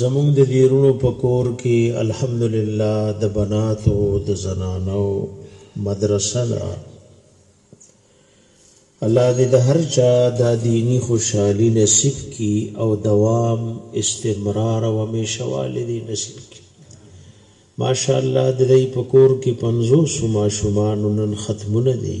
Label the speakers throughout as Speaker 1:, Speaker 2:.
Speaker 1: زموږ د دیرونو په کور کې الحمدلله د بناتو د زنانو مدرسه ده الله دې د هر چا دا دینی خوشحالي نصیب کی او دوام استمرار او همیشواله دې نصیب کی ماشاءالله د دې په کور کې 50 ماشومان نن ختمونه دي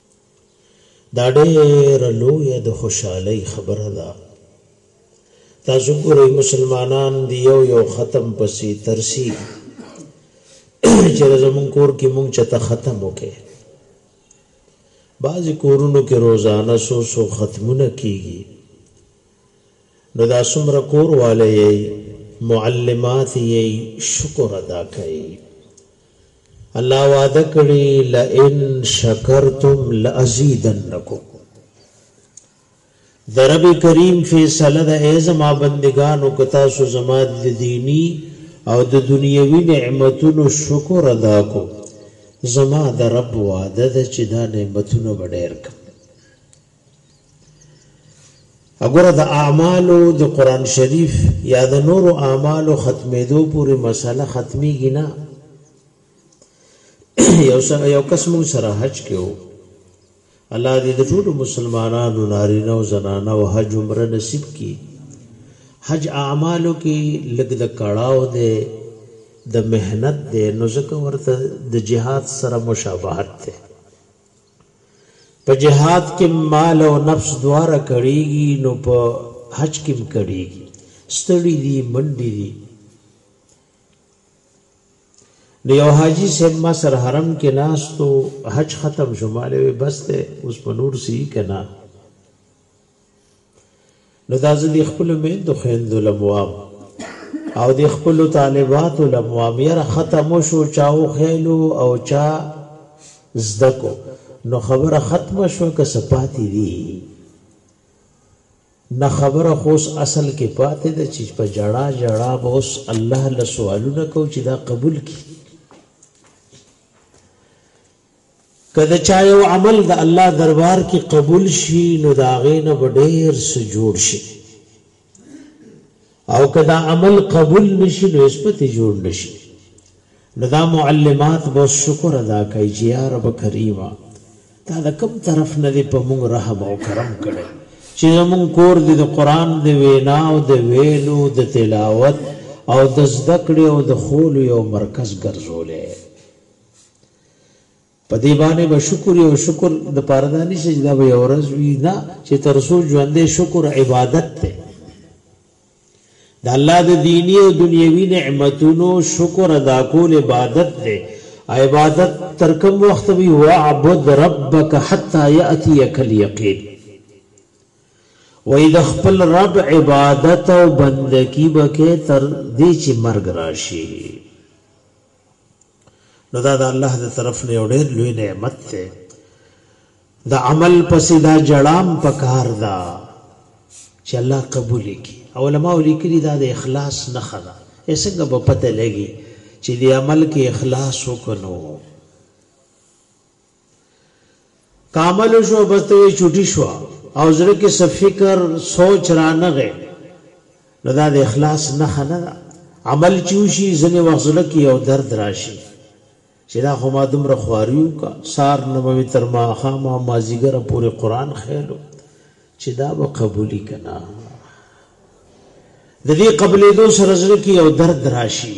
Speaker 1: دا ډېره لویه د خوشحالۍ خبره ده. تاسو ګورئ مسلمانان دی یو یو ختم پسې ترسي چې زمون کور کې مونږ چته ختم وکې بعضی کورونو کې روزانه سو سو ختمونه کیږي نو دا سمره کور والے معلمات یې شکر ادا کوي الله وعده کړی لئن شکرتم لازیدنکم د رب کریم فیصله د ای زما بندگانو که تاسو زما د دینی او د دنیوي نعمتونو شکر ادا کو زما د رب وعده ده چې دا نعمتونه به ډېر کړم اګوره د اعمالو د قران شریف یا د نور اعمالو ختمېدو پورې مسله ختميږي نه یو یو کس مون سره حج کېو الله دې د ټول مسلمانانو نارینه او زنانه او حج عمره نصیب کړي حج اعمالو کې لګ د کړهو دې د مهنت دې نو ځکه ورته د جهاد سره مشابهت ده په جهاد کې مال او نفس دواره کړيږي نو په حج کې هم کړيږي ستړي دي منډي دي نو یو حاجی صاحب ما سر حرم کې ناستو حج ختم شو مالې بس ته اوس په نور سی کنا نو دا زه د خپل میندو خویندو لموام او د خپل طالباتو لموام یره ختم شو چاو خېلو او چا زدکو نو خبره ختم شو که سپاتی دی نه خبره خوس اصل کې پاتې ده چې په جړا جړا به اوس الله له سوالونه کو چې دا قبول کی که د چا یو عمل د الله دربار کې قبول شي نو د هغې نه به ډېر څه جوړ شي او که دا عمل قبول نشي نو هېڅ پتې جوړ نشي نو دا معلمات به شکر ادا کوي چې یا رب کریمه تا د کوم طرف نه دی په موږ رحم او کرم کړی چې زموږ کور دی د قرآن د وینا او د ویلو د تلاوت او د زده کړې او د خولو یو مرکز ګرځولی په دې باندې به شکر یو شکر د پاره دا نشي چې دا به یو ورځ وي نه چې تر څو ژوندې شکر عبادت ته د الله د دینی او دنیوي نعمتونو شکر ادا کول عبادت ته عبادت تر کوم وخت وی واعبد ربک حتا یاتیک الیقین وای د خپل رب عبادت او بندگی بکې تر دې چې مرګ راشي نو دا د الله د طرف نه یو ډېر لوی نعمت دی د عمل پسې دا جړام پکار دا چې الله قبول کړي او علماء لیکلي دا د اخلاص نه خدا څنګه به پته لګي چې د عمل کې اخلاص وکړو کامل شو بس ته چټي شو او زړه کې څه فکر سوچ را نغې نو دا د اخلاص نه خنه ده عمل چوشي ځنې وخت زړه کې یو درد راشي چې دا خو ما دومره خواریو کا سار نه مې تر ما خام او مازیګر پورې قران خېلو چې دا به قبولي کنا د دې قبلې دو سره زړه کې یو درد راشي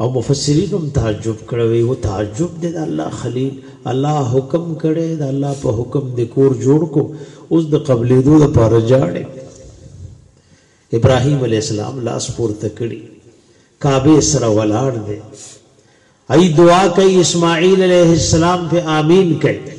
Speaker 1: او مفسرین هم تعجب کړه وی و تعجب دی د الله خلیل الله حکم کړي د الله په حکم د کور جوړ کو اوس د قبلې دوه د پاره جاړي ابراهیم علی السلام لاس پورته کړي کعبه سره ولاړ دی ای دعا کوي اسماعیل علیه السلام په امین کوي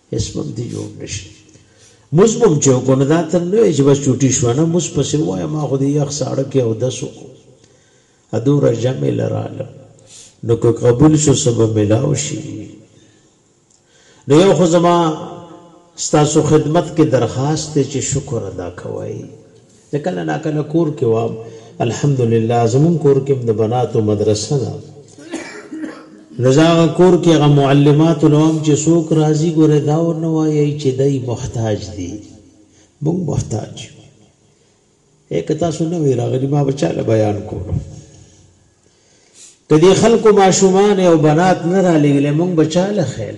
Speaker 1: هیڅ مم دی جوړ نشي موز بم چې کو نه دا ته نه چې بس چوټي شو نه موز پسې وای ما خو دې یخ ساړه کې او دسو کو ادو رجم لرالم نو که قبول شو سبا ملاو شي نو یو خو زما ستاسو خدمت کې درخواست چې شکر ادا کوئ زه کله نا کله کور کې وام الحمدلله زموږ کور کې هم د بناتو مدرسه ده نو زه هغه کور کې هغه معلماتو له وام چې څوک راځي ګورې دا ورنه وایي چې دی محتاج دي موږ محتاج یو ای که تاسو نه وی راغلي ما به چاله بیان کولو که دې خلکو ماشومان او بنات نه را لېږلې موږ به چاله خیل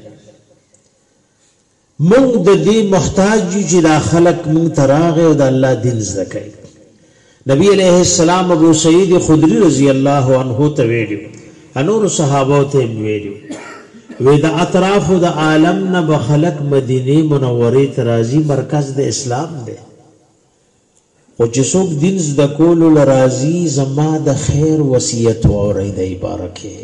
Speaker 1: مونږ د دې محتاج یو چې دا خلک مونږ ته راغی او د الله دین زده کوي. نبی علیه السلام ابو سعید خدری رضی الله عنه ته ویلي او نورو صحابو ته هم ویلي وی د اطرافو د عالم نه به خلک مدینې منورې ته راځي مرکز د اسلام دی خو چې څوک دین زده کولو له راځي زما د خیر وصیت واورئ دی بارکه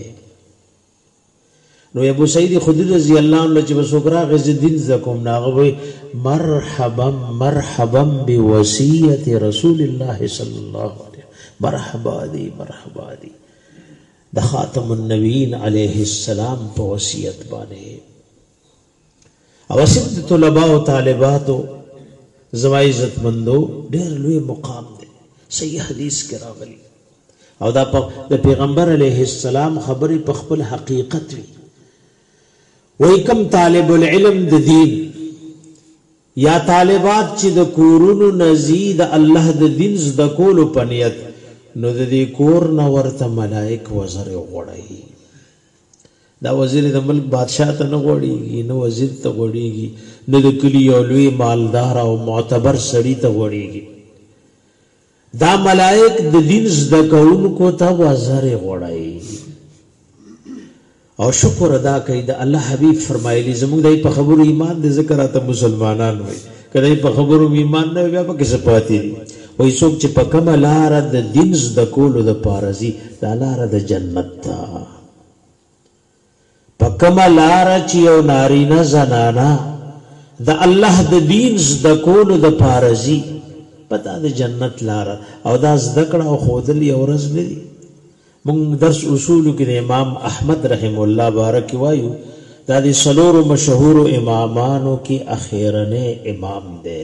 Speaker 1: نو ابو سعید خدری رضی الله عنه چې وسوک راغې ز دین ز کوم ناغوي مرحبا مرحبا بوصیت رسول الله صلی الله علیه مرحبا دی مرحبا دی د خاتم النبیین علیه السلام په وصیت باندې اوسم د طلبا او طالباتو زما عزت مندو ډیر لوی مقام دی صحیح حدیث کې راغلی او دا د پیغمبر علیه السلام خبرې په خپل حقیقت وي وای کم طالب العلم د دین یا طالبات چې د کورونو نزيد الله د دین ز د کولو پنیت نو د دې کور نه ورته ملائک وزر غړی دا وزیر د ملک بادشاه ته نه غوړیږي، نه وزیر ته غوړیږي، نه د کلي یو لوی مالدار او معتبر سړي ته غوړیږي. دا ملایک د دین زده کوونکو ته وزرې غوړیږي او شکر ادا کوي. د الله حبیب فرمایلي، زموږ دای په خبرو ایمان دی ځکه راته مسلمانان وایي، که دای په خبرو مې ایمان نه وای بیا پکې څه پاتې دي؟ وایي، څوک چې په کومه لاره د دین زده کولو لپاره ځي، دا لاره د جنت ده. په کومه لار چې یو نارینه زنانه د الله د دین زده کولو د پارزي پتا د جنت لار او دا زده کړه او خودل یو ورځ نه دي مونږ درس اصول کې د امام احمد رحم الله بارک وایو دا د سلورو مشهور امامانو کې اخیرنه امام دی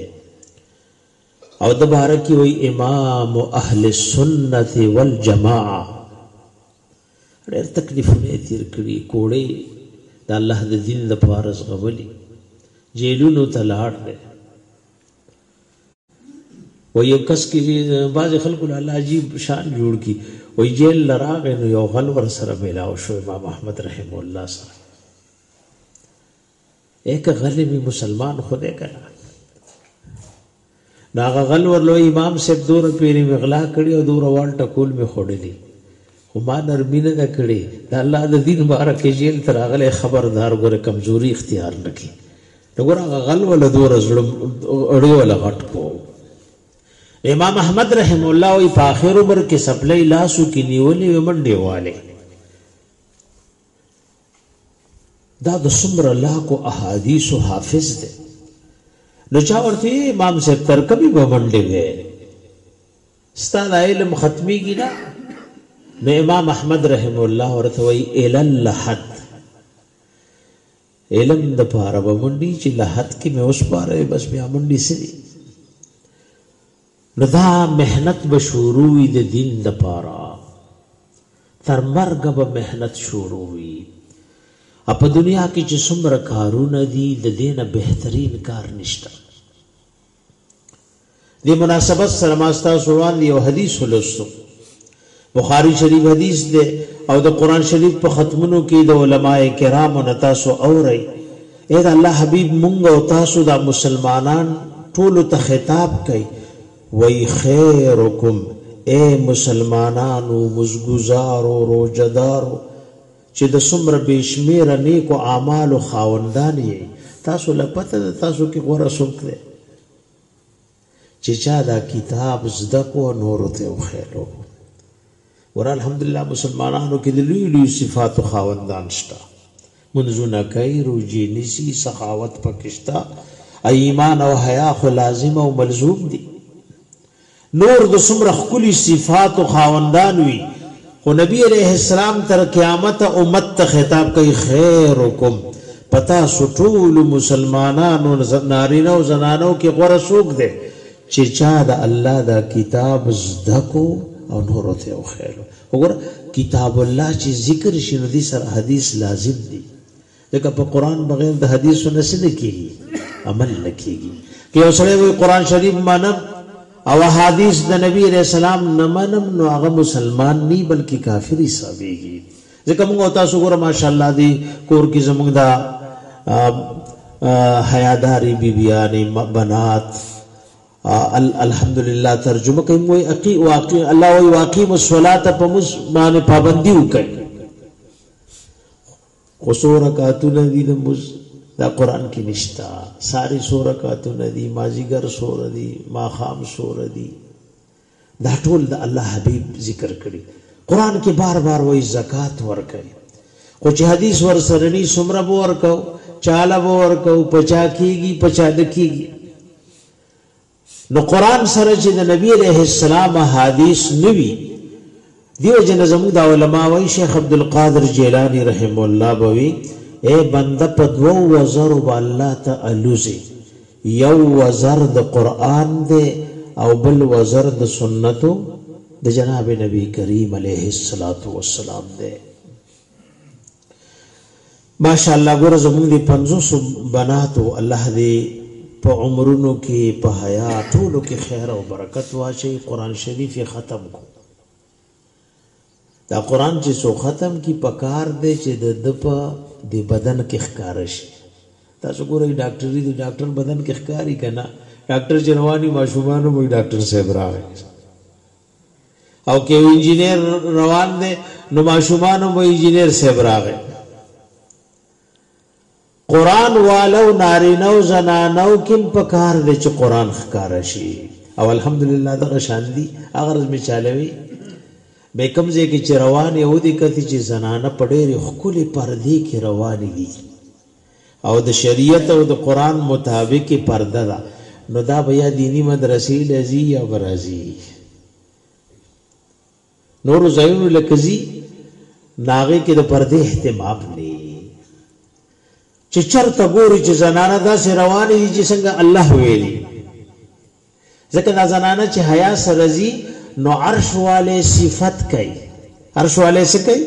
Speaker 1: او د بارک وی امام اهل السنت والجماعه ډېر تکلیفونه یې تېر کړي، کوړې یې د الله د دین لپاره زغملي، جېلونو ته لاړ دی. وایي یو کس کې بعضې خلکو له الله عجیب شان جوړ کړي، وایي جېل له راغی نو یو غل ورسره مېلاو شو امام احمد رحمه الله سره. یک غلی وی مسلمان خو دی کنه دا غل ورلو امام صاحب دور پیری مغلا کړی او دور وال ټکول می خړلی خو ما نرمی نه ده کړی د الله د دین باره کې جیل تر هغه خبردار ګوره کمزوري اختیار نه کی نګور هغه غل ول دور زړم اړې ول غټ کو امام احمد رحم الله وی په اخر عمر کې سپلې لاسو کې نیولې ومنډې والے دا د څومره لاکو احادیثو حافظ دی نو چا ورته امام صاحب تر کومې به منډې وې ستا دا علم ختمیږي نه نو امام احمد رحم الله ورته وی ال لحد علم د پاره به منډي چې لحد کې مې اوس پاره بس بیا منډي سری نو دا محنت به شروع وي د دين لپاره تر مرګه به محنت شروع وي او په دنيا کې چې څومره کارونه دي د دې نه بهترين کار نشته دې مناسبت سره ما ستاسو وړاندې یو حدیث ولوستو بخاری شریف حدیث دی او د قرآن شریف په ختمونو کی د علماء کرامو نه تاسو اورئ. ای د الله حبیب مونږ او تاسو دا مسلمانان ټولو ته خطاب کوي وایي، خیرکم، ای مسلمانانو، مونځګذارو، روژه دارو چې د څومره بې شمېره نیکو اعمالو خاوندان یئ، تاسو له پته ده تاسو کی غوره څوک دی؟ چی چا دا کتاب زده کو نورو ته وښیلو ور الحمدلله مسلمانانو کې د لوی لوی صفاتو خاوندان شته منځونه کوي روجي نسی سخاوت پکشتا ایمان او حیا خو لازم او ملزوم دي نور د څومره خولي صفات او خاوندان وي خو نبی عليه السلام تر قيامته امت ته خطاب کوي، خيرکم، په تاسو ټولو مسلمانانو نارينه او زنانو کې غوره څوک دی چې چا د الله دا کتاب زده کړو او نورو ته يې وښيلو. وګوره کتاب الله چې ذکر شي نو دې سره حديث لازم دي. ځکه په قران بغیر د حدیثو نه څه کیږي عمل نه کیږي که یو سړی وایي قران شریف منم او حدیث د نبی علیہ السلام نه منم نو هغه مسلمان نه بلکې کافر حسابېږي ځکه موږ تاسو ګوره ماشاءالله دی کور کې زموږ دا حیاداری بیبیانی بنات الحمدلله ترجمه کوي موږ اقي واقع الله وي واقع مسولات په مس باندې پابندي وکړي خو څو رکعتونه دي د مز دا قران کې نشتا ساری څو رکعتونه دي مازیګر څو دي ماخام څو دي دا ټول د الله حبیب ذکر کړي قران کې بار بار وایي زکات ورکړي خو چې حدیث ور سره ني سمره به ورکاو چاله به ورکاو پچا کیږي پچا د کیږي نو قرآن سره چې د نبي عليه السلام احاديث نه وي دي وجه نه زموږ دا علماء وايي شيخ عبدالقادر جيلاني رحمه الله به وي اې بنده په دوو وزرو به الله ته الوزي یو وزر د قرآن دی او بل وزر د سنتو د جناب نبی کریم علیه السلام دی ماشاءالله ګور زمونږ دی 50 بناتو الله دی په عمرونو کې په حیا ټولو کې خیر او برکت واچي قران شریف ختم کو دا قران چې سو ختم کی پکار دی چې د دپ د بدن کې ښکار شي تاسو ګورئ ډاکټري دی ډاکټر بدن کې ښکاری کنا ډاکټر چې رواني ماشومان مو ډاکټر صاحب راغی او که یو انجینر روان دی نو ماشومانو به انجینر صاحب راغی قران والو نارینه او زنانو کم په کار دی چې قران ښکار شي او الحمدلله دغه شان دي اگر می چالوي به کوم ځای کې چې روان یو دي کتي چې زنانه په ډېر خولي پردي کې روان دي او د شریعت او د قرآن مطابق پرده ده نو دا به یا دینی مدرسې لزی یا برازی نور زینو لکزی ناغه کې د پردې اهتمام نه چې چرته ګوري چې زنانه داسې روانې دي چې څنګه الله ویلي ځکه دا زنانه چې حیا سره ځي نو عرش والے صفت کوي عرش والے څه کوي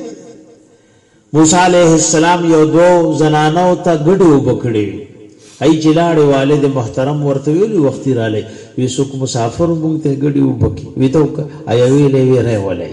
Speaker 1: موسی علیه السلام یو دو زنانو ته ګډي وبکړي وي ای چې لاړې والد محترم ورته ویلي وختي رالی وی څوک مسافر مونږ ته ګډي وبکي وی ته ایا ویلې وی رې ولای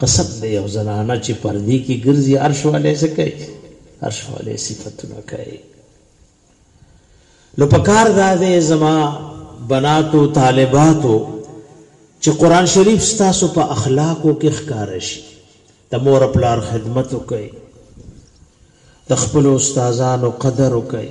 Speaker 1: قسم دی یو زنانه چې پردی کې ګرځي عرش والے څه کوي عرش والے صفاتونه کوي نو پکار دا دی زما بناتو طالباتو چې قران شریف ستاسو په اخلاقو کې ښکار شي د مور پلار خدمت وکړي د خپل استادانو قدر وکړي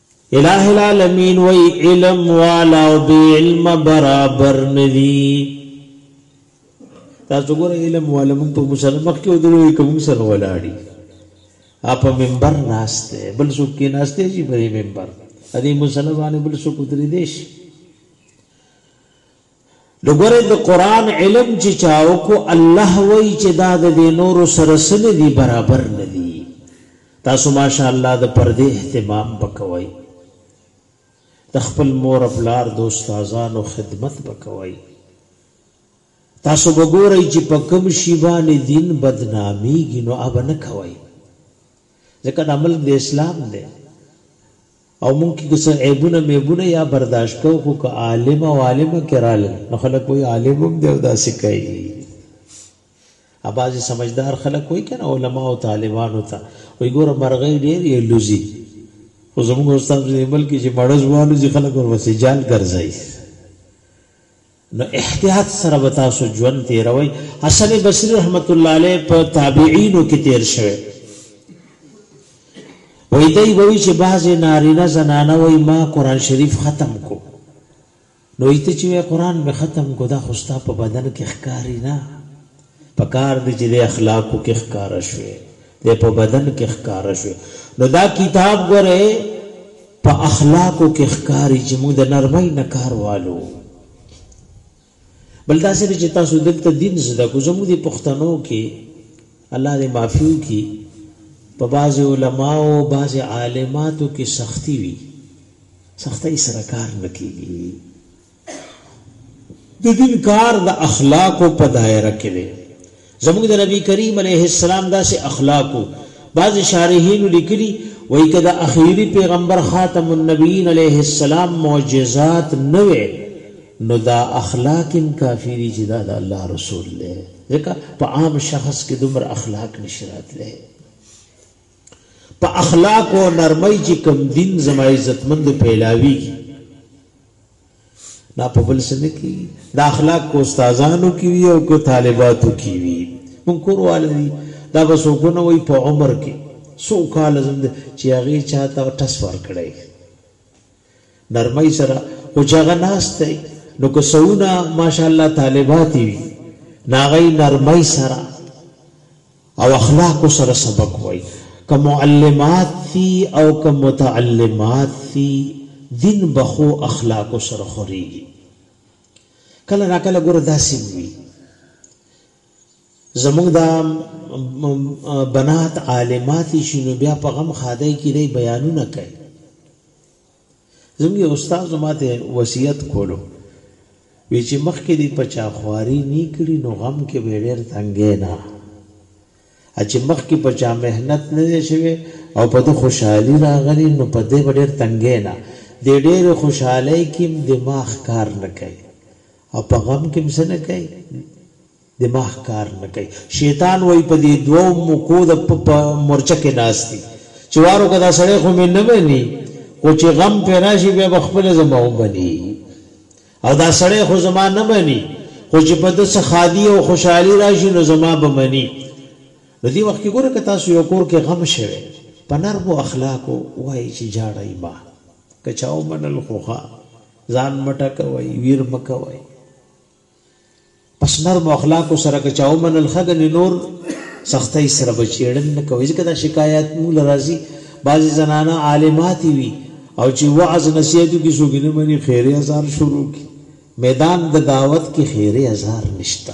Speaker 1: الٰه العالمین وای علم والا او بی علم برابر ندی تاسو ګور علم والا مونږ په مسلمان کې ودروي کوم سره ولاړی اپ منبر ناشته بل څوک کې ناشته شي په منبر ادي مسلمان بل څوک ودرې دیش نو ګوره د قرآن علم چې چا وکړو الله وایي چې دا د دې نورو سره څه نه دي برابر نه دي تاسو ماشاءالله د پردې اهتمام به کوئ د خپل مور پلار د استادانو خدمت به کوئ تاسو وګورئ چې په کوم شی باندې دین بدنامیږي نو اب نه کوي ځکه دا ملک د اسلام دی او مونږ کې که څه عیبونه میبونه یا برداشت کوو خو که عالم او عالمه کې رالل نو خلک وایي عالم هم دی او داسې کوي ا بعضې سمجدار خلک وایي که نه علما او طالبانو ته وایي ګوره مرغۍ ډېر یې لوځي خو زموږ استاد په دې ملک کې چې مړز والوځي خلک ورپسې جال ګرځوي نو احتیاط سره به تاسو ژوند تیروئ حسن بصری رحمت الله علیه په تابعینو کې تیر شوی وای دی وای چې بعضې نارینه زنانه وای ما قرآن شریف ختم کو نو ته چې وای قرآن به ختم کو دا خو ستا په بدن کې ښکاري نه پکار دي چې دې اخلاقو کې ښکاره شوې دې په بدن کې ښکاره شوې نو دا کتاب ګوره په اخلاقو کې ښکاری چې موږ د نرمۍ نه کار والو بل دا سره چې تاسو دلته دین زده کو زموږ د پښتنو کې الله دې معافیو کې په بعض علما او بعض عالماتو کې سختی وي سختی سره کار نکېږي د دین کار د اخلاقو په دایره کې دی زموږ د نبی کریم علیه السلام داسې اخلاقو بعض شارحین لیکلي وای که د اخیری پیغمبر خاتم النبیین علیه السلام معجزات نه وي نو دا اخلاق هم کافی دي چې دا د الله رسول دی ځکه په عام شخص کې دومره اخلاق نشرات لري په اخلاق او نرمۍ چې کم دین زما عزتمند پیلاویږي دا په بل څه نه کېږي د اخلاق که استادانو کې وي او که طالباتو کې وي مونږ کورواله دي دا به څوک ونه وایي په عمر کې څو کاله زموږ دی چې هغې چا ته ټس ورکړی نرمۍ سره خو چې هغه ناست دی نو که سونه ماشاءالله طالبات وي نو هغه نرمۍ سره او اخلاقو سره سبق وای که معلمات سی او که متعلمات سی دین به خو اخلاقو سره خوریږي کله نا کله ګوره داسې وي زمونږ دا بنات عالمات شي نو بیا په غم خادای کې دی بیانونه کوي زموږ یو استاد ماته وصیت کولو وی چې مخکې دی په چا خواري نه کړي نو غم کې به ډېر تنګې نه چې مخکې په چا مهنت نه دی شوی او په د خوشحالي راغلی نو په دې به ډېر تنګې نه د ډېر خوشحالۍ کې دماغ کار نه کوي او په غم کې څه نه کوي دماغ کار نه کوي شیطان وایي په دې دوو موکو د په په مورچه کې ناست دي چې وارو که دا سړی خو مې نه مني خو چې غم پرې راشي بیا به خپله زما ومني او دا سړی خو زما نه مني خو چې په ده څه ښادي او خوشحالي راشي نو زما به مني نو دې وخت کې ګوره که تاسو یو کور کې غم شوی په نرمو اخلاقو وایي چې جاړی ما که چا ومنل خو ښه ځان مه ټکوئ ویر مه کوئ پس نرمو اخلاقو سره که چا ومنل ښه ګنې نور سختۍ سره به چېړنې نه کوئ ځکه دا شکایات موږ له راځي بعضې زنانه عالماتې وي او چې وعظ نصیحت وکړي څوک یې نه مني خیرې ازار شروع کړي میدان د دعوت کې خیرې ازار نشته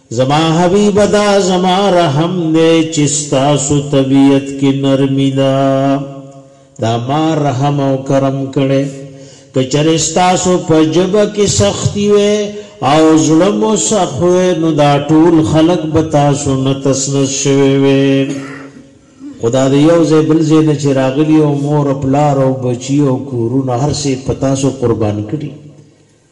Speaker 1: زما حبیبه دا زما رحم دی چی ستاسو طبیعت کی نرمی ده دا ما رحم او کرم کړی که چرې ستاسو په جبه کې سختی وي او زړه مو سخت وي نو دا ټول خلق به تاسو نه تسنس شوي وي خدا دې یو ځای بل ځای نه چې راغلی او مور پلار او بچی او کورونه هر څه په تاسو قربان کړي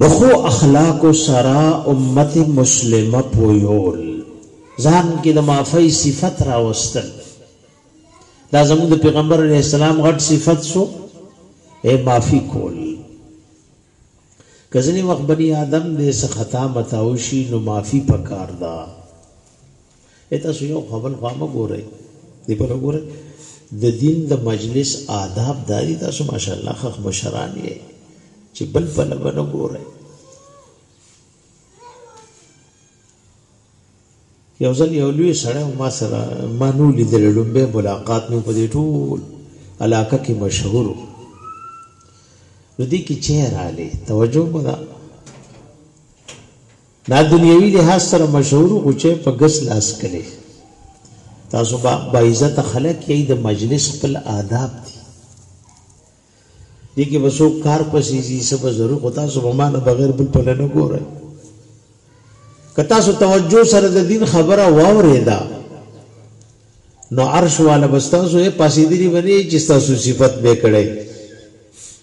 Speaker 1: د ښو اخلاقو سره امت مسلمه پویول، ځان کې د معافۍ صفت راوستل، دا زموږ د پیغمبر علیه السلام غټ صفت شو، اې معافي کول. که ځینې وخت بني آدم دې څه خطا متاو شي، نو معافي پکار ده. اې تاسو یو خو بل خوا مه ګورئ دی په ګورئ د دین د مجلس آداب داري تاسو ماشاءالله خخ مشران یې چې بل په لبن ګورئ یو ځل یو لوی سړی ما سره ما نو لیدل لومبه ملاقات مې په دې ټول علاقه کې مشهور نو دې کې چهره علي توجه مده دا دنیوي لحاظ سره مشهور خو چه په ګس لاس کلی تاسو با باعزت خلک یی د مجلس خپل آداب دي دي کې بسو کار پسې زی سب ضرور خو تاسو به مانه بغیر بل په نه ګورئ که تاسو توجه سره د دین خبره واورې دا نو عرش والا بستاسو یې پاسې دي باندې چې تاسو صفت به کړي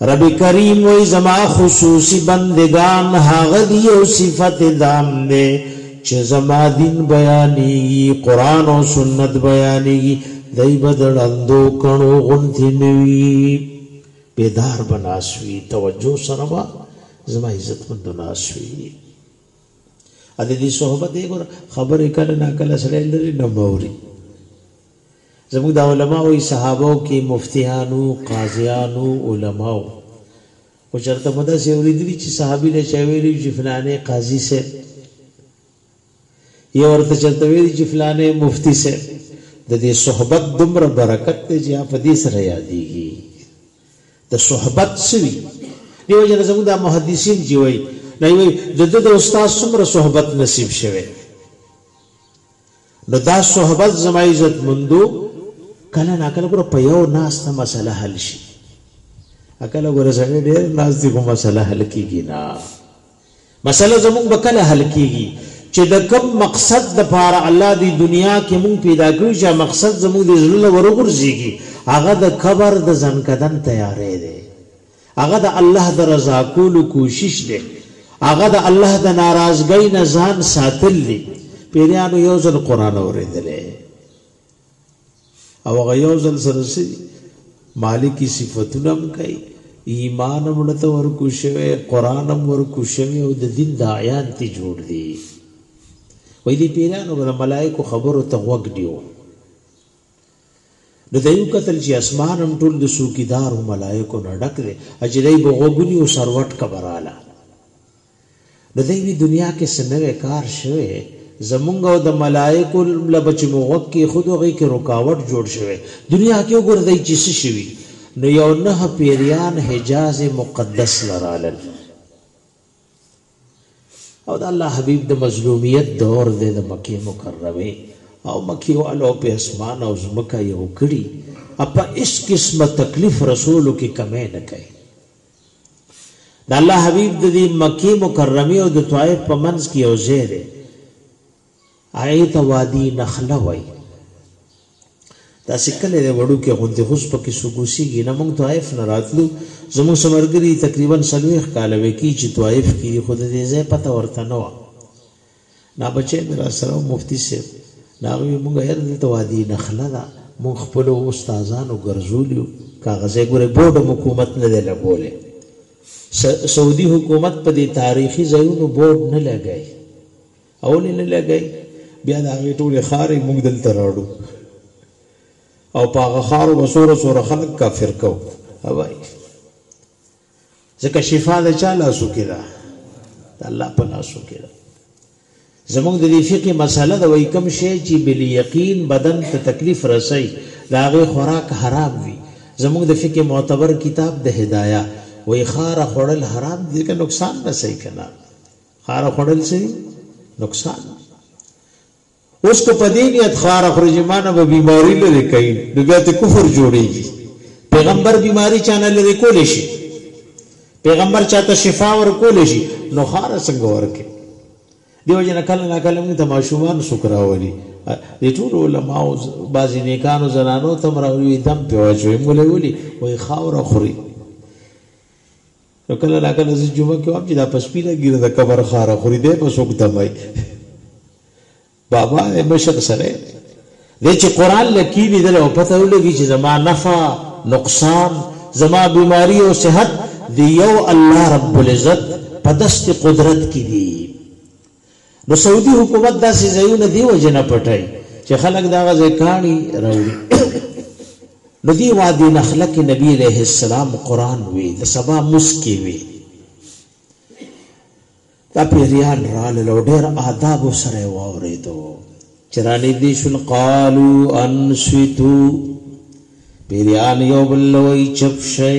Speaker 1: رب کریم وایي، زما خصوصي بندګان هغه دي او صفت یې دا هم دی چې زما دین بیانېږي، قرآن او سنت بیانېږي، دی به د ړندو کڼو غوندې نه وي، بیدار به ناست وي، توجه سره به زما عزتمندو ناست وي. د دې صحبت یې ګوره، خبرې کله ناکله سړی لرې نه هم اوري. زموږ دا علماء وایی صحابه او کی مفتیانو قاضیانو علماء وو خو چرته مو داسې اوریدلی چې صحابی له چا ویلی چې فلانه قاضی سه یو ورته چرته ویلی چې فلانه مفتی سه د دې صحبت دومره برکت دی چې په دې سره یادېږي د صحبت سوي دیو جن زموږ د محدثین چې وای نه وای د د استاد څومره صحبت نصیب شوه نو دا صحبت زما عزت مندو کله نا کله ګوره په یو ناسته مسله حل شي کله ګوره سړی ډېر ناست دی خو مسله حل کېږي نه مسله زمونږ به کله حل کېږي چې د کوم مقصد دپاره الله دی دنیا کې مونږ پیدا کړي چې مقصد زمونږ د زړه له وروغورځېږي هغه د قبر د ځنکدن تیاری دی هغه د الله د رضا کولو کوشش دی، هغه د الله د ناراضګۍ نه ځان ساتل دي. پيريانو يو ځل قرآن اورېدلی او هغه يو ځل سره څه دي؟ مالکي صفتونه هم کوي، ايمان هم ورته ورکو شوی، قرآن هم ورکو شوی او د دين داعيان ترې جوړ دي. وایي دې پيريانو به د ملائکو خبرو ته غوږ نيو. نو دی وکتل چې اسمان هم ټول د څوکیدارو ملایکو نه ډک دی او چې دی به غوږ ونیو سروټکه به راله نو دی وی دنیا کې څه نوی کار شوی زمونږ او د ملایکو له به چې مو غوږ کېښود هغې کې رکاوټ جوړ شوی دنیا کې وګوره دی چې څه شوي نو یو نهه پیریان حجاز مقدس له رالل او د الله حبیب د مظلومیت دور دی د مکې مکرمې او مکې والو په اسمان او ځمکه یو کړي اپا اس قسمه تکلیف رسولو کې کمې نه کوي د الله حبیب د دې مکې مکرمې او د طائف په منځ کې یو ځای دی هغې ته وادي نخله وايي. داسې کلی دی وړوکی غوندې خو پکې څوک اوسېږي نه. موږ طایف نه راتلو، زموږ څه ملګري دي تقریباً څلوېښت کاله به کېږي چې طایف کې دي خو د دې ځای پته ورته نه وه. دا بچی مې راسره و مفتي صیب نو هغه وي موږ یاره دلته وادي نخله ده موږ خپلو استادانو ګرځولي یو کاغذي ګورئ بورډ هم حکومت نه دی لګولی سعودي حکومت په دې تاریخي ځایونو بورډ نه لګوي اولې نه لګی بیا د هغې ټولې خارې موږ دلته راړو او په هغه خارو به سوره سوره خلک کافر کو اوای ځکه شفا د چا لاسو کې ده د الله په لاسو کې ده زموږ د دې فقې مسله د وای کم شی چې بل یقین بدن ته تکلیف رسي دا غي خوراک حرام وي زموږ د فقې معتبر کتاب د هدايا وای خار خړل حرام دي که نقصان رسي کنه خاره خوړل سي نقصان اوس کو پدې نیت خاره خوري چې مانه به بیماری لري کوي نو بیا ته کفر جوړيږي پیغمبر بیماری چانه لري کول شي پیغمبر چاته شفا ور کول شي نو خاره څنګه ورکه دیو جن کله نه کله موږ ته ماشومان سکراولي د ټول علما او بعضی نیکانو زنانو تم راوي دم په واچوي موږ له ولي وای خاور خوري نو کله نا کله زه جمعه کې وایم چې دا په سپینه ګیره د قبر خاره خوري دی به څوک دمای بابا د مشر سره دی چې قرآن لکی لیدل او پته ولګي چې زما نفع نقصان زما بیماری او صحت دی یو الله رب العزت په دست قدرت کې دی نو سعودي حکومت داسې ځایونه دې وجې نه پټوي چې خلک د هغه ځای کاڼي راوړي نو دې وادي نخله کې نبي علیه السلام قرآن وي د سبا مسکې وي دا پیریان راله لو ډېر آداب سره واورېدو چې رانې دې شول قالو انسویتو پیریان یو بل وی چپ شي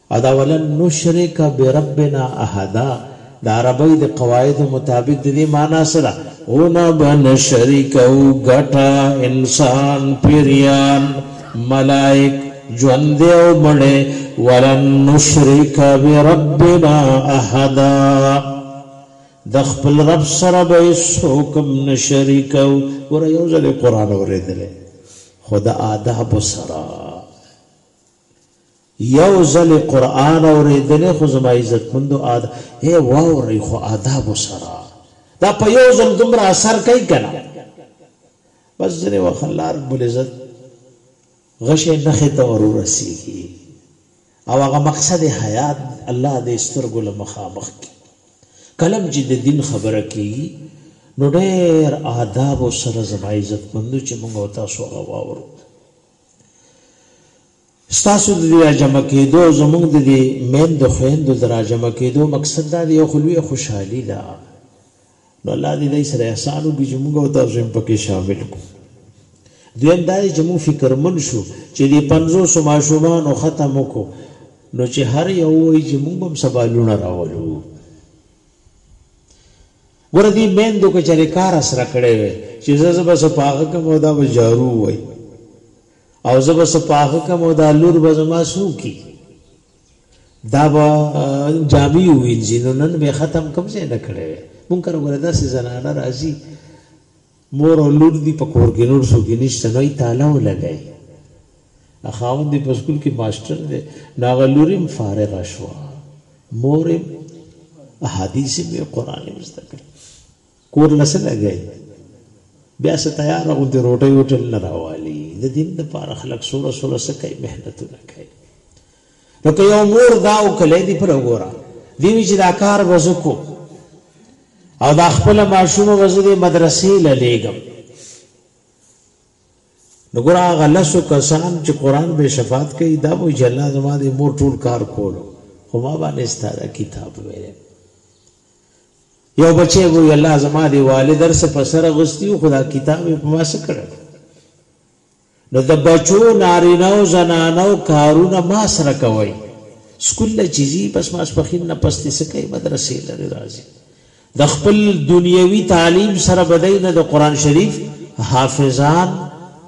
Speaker 1: ادا ولن نشرک بربنا احدا د عربۍ د قواعدو مطابق د دې معنا څه ده؟ ونه به نه شریکوو ګټه، انسان، پیریان، ملایک، ژوندی او مړی، ولن نشرک بربنا احدا د خپل رب سره به هېڅوک هم نه شریکوو. ګوره یو ځل یې قرآن اورېدلی خو د آدابو سره یو ځل قرآن اوریدلی خو زما عزتمندو آد ای واورئ خو آدابو سره دا په یو ځل دومره اثر کوي کنه بس ځنې وخت الله رب العزت غشې نخې ته ورورسیږي او هغه مقصد حیات الله دې سترګو له مخامخ کی کلم چې د دین خبره کی نو ډېر آداب سره زما عزت مندو چې موږ تاسو غواورو ستاسو د دې راجمع کېدو زموږ د دې میندو خویندو د راجمع کېدو مقصد دا دی یو خو لویه خوشحالي ده نو الله دې دی سره احسان وکړي چې موږ او تاسو هم پکې شامل کړو دویم دا دی چې موږ فکرمن شو چې دې پنځوسو ماشومانو ختم وکړو نو چې هر یو وایي چې موږ هم سبا لوڼه راولو ګوره دې ميندو که چېرې کار اسره کړی وای چې زه زه به څه په هغه کوم او دا به جارو وای او زه به څه په هغه کوم او دا لور به زما سوکي دا به جامي وینځي نو نن به ختم کوم ځای نه کړی وای مونږ کره ګوره داسې زنانه راځي مور او لور دي په کور کې نور څوک نشته نو ای تاله ولګی خاوند یې په سکول کې ماسټر دی نو هغه لور هم فارغه شوه مور یې احادیث یې وې قرآن یې زده کړ کور له څه لګی بیا څه تیاره غوندې روټۍ وټل نه راوالي د دین دپاره خلک سوله سوله څه کوي محنتونه کوي نو که یو مور دا وکړی دی پر وګوره دی وی چې دا کار به زه کوم او دا خپل ماشوم به زه د مدرسې له لیږم نو ګوره هغه لسو کسان چې قرآن به شفاعت کوي دا به چې الله زما د مور ټول کار کولو خو ما باندې ستا دا کتاب ویلی یو بچی به وي الله زما د والد درس په سر اغوستی خو دا کتاب یې په ما څه کړی نو د بچو نارینه او زنانه او کارونه ما سره کوی سکول له چی ځی بس ماسپښین نه پس دی څه کوی مدرسه لری راځی د خپل دنیوی تعلیم سره به دی نه د قران شریف حافظان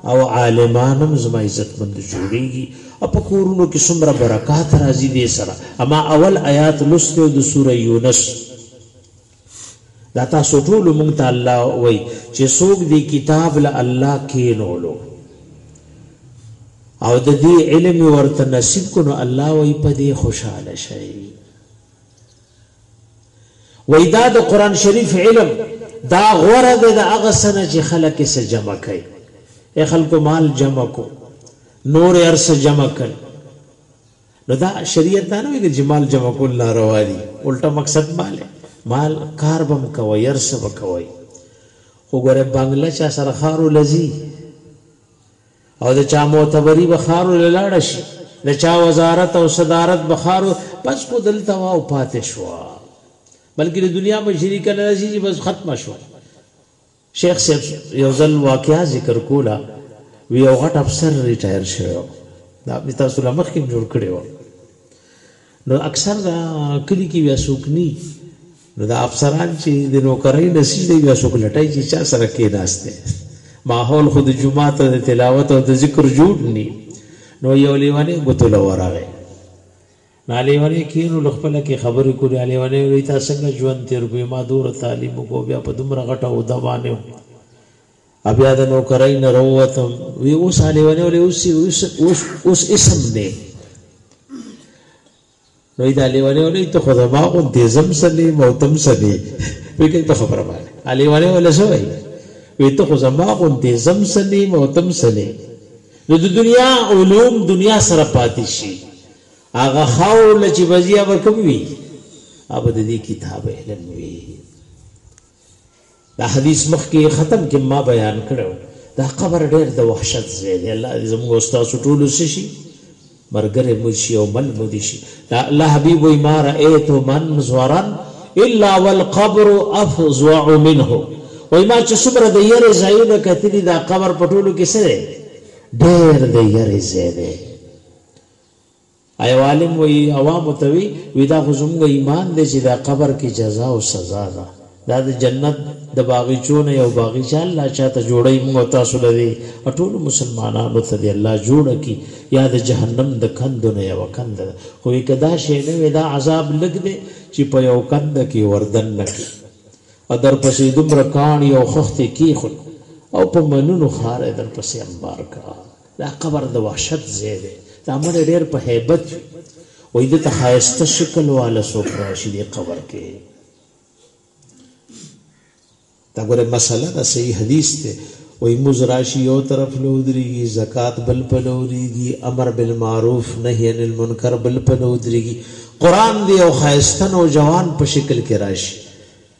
Speaker 1: او عالمان هم زما عزت مند جوړیږی او په کورونو کی څومره برکات راځی دی سره اما اول ایات لوستی او د سوره یونس دا تاسو ټول مونږ ته الله وای چې څوک دی کتاب له الله کینولو او د دې علم ورته نصیب کونو الله وای په دې خوشاله شي وای دا د قران شریف علم دا غوره ده د هغه سنه چې خلک سه جمع کوي اے خلکو مال جمع کو نور ارس جمع کړ نو دا شریعت دا نه وایي که چی مال جمع کول ناروا دي الټه مقصد مال دی مال کار به هم کوی هر څه به کوی خو ګوره بنګله چا سره خارو لزی او د چا معتبری به خارو لاړه شي د چا وزارت او صدارت به خارو بس خو دلته وا او پاتې شو بلکې د دنیا مشري کله راشي چې بس ختمه شوه شیخ صاحب یو ځل واقعا ذکر کوله وی یو غټ افسر ریټایر شوی و دا می تاسو له مخکې هم جوړ کړی و نو اکثر دا کلی کې بیا څوک نی نو دا افسران چې د نوکرۍ نسیج دی بیا څوک لټای چې چا سره کې ناشته ماحول خود جمعه ته د تلاوت او د ذکر جوړ نی نو یو لیوانه غتل ورغه نا ليونی کينو له خپله کې خبرې کو نا ليونی وي تا څنګه ژوند تير کو ما دوره تعليم وکړو بيا په دومره غټه عهده باندې وم بيا د نوکرۍ نه رووتم وي اوس نا ليونی ولې اوس اوس اوس اسم نه نو دا ليونی ولې ته خو زما غوندې زم سلې موتم سلې وي کوي په خبره باندې ليونی ولې څه وایي وي ته خو زما غوندې زم سلې موتم سلې نو د دنیا علوم دنیا سره پاتې شي هغه خاور له چې بځي هغه کوم وي هغه د دې کتاب علم وي دا حدیث مخکې ختم کې ما بیان کړو دا قبر ډېر د وحشت ځای دی الله دې زموږ استاد ټول شي مرګره مو شي او مل مو دي شي دا الله حبيب وي ما رايت منظرا الا والقبر افظع منه وای ما چې صبر د یری ځایونه کتلی دا قبر پټولو کې سره ډېر د یری ځای دی یو عالم وایي عوامو ته وي وي دا خو زموږ ایمان دی چې دا قبر کې جزا او سزا ده دا د جنت د باغیچو نه یو باغیچه الله چاته جوړوي موږ او تاسو له دې ټولو مسلمانانو ته دې الله جوړه کړي یا د جهنم د کندو نه یوه کنده ده خو که دا شی نه وي دا عذاب لږ دی چې په یو کنده کې وردن نه کړي او درپسې دومره کاڼي او خښتې کېښود او په منونو خاره درپسې انبار کړه دا قبر د وحشت ځای دی، دا مړی ډېر په هیبت وي، وایي دلته ښایسته شکل واله څوک راشي دې قبر کې. دا ګوره مسله ده، صحیح حدیث دی، وایي موز راشي یو طرف له ودرېږي، زکات بل پله ورېږي، امر بالمعروف نهی عن المنکر بل پله ودرېږي، قرآن دې یو ښایسته نوجوان په شکل کې راشي،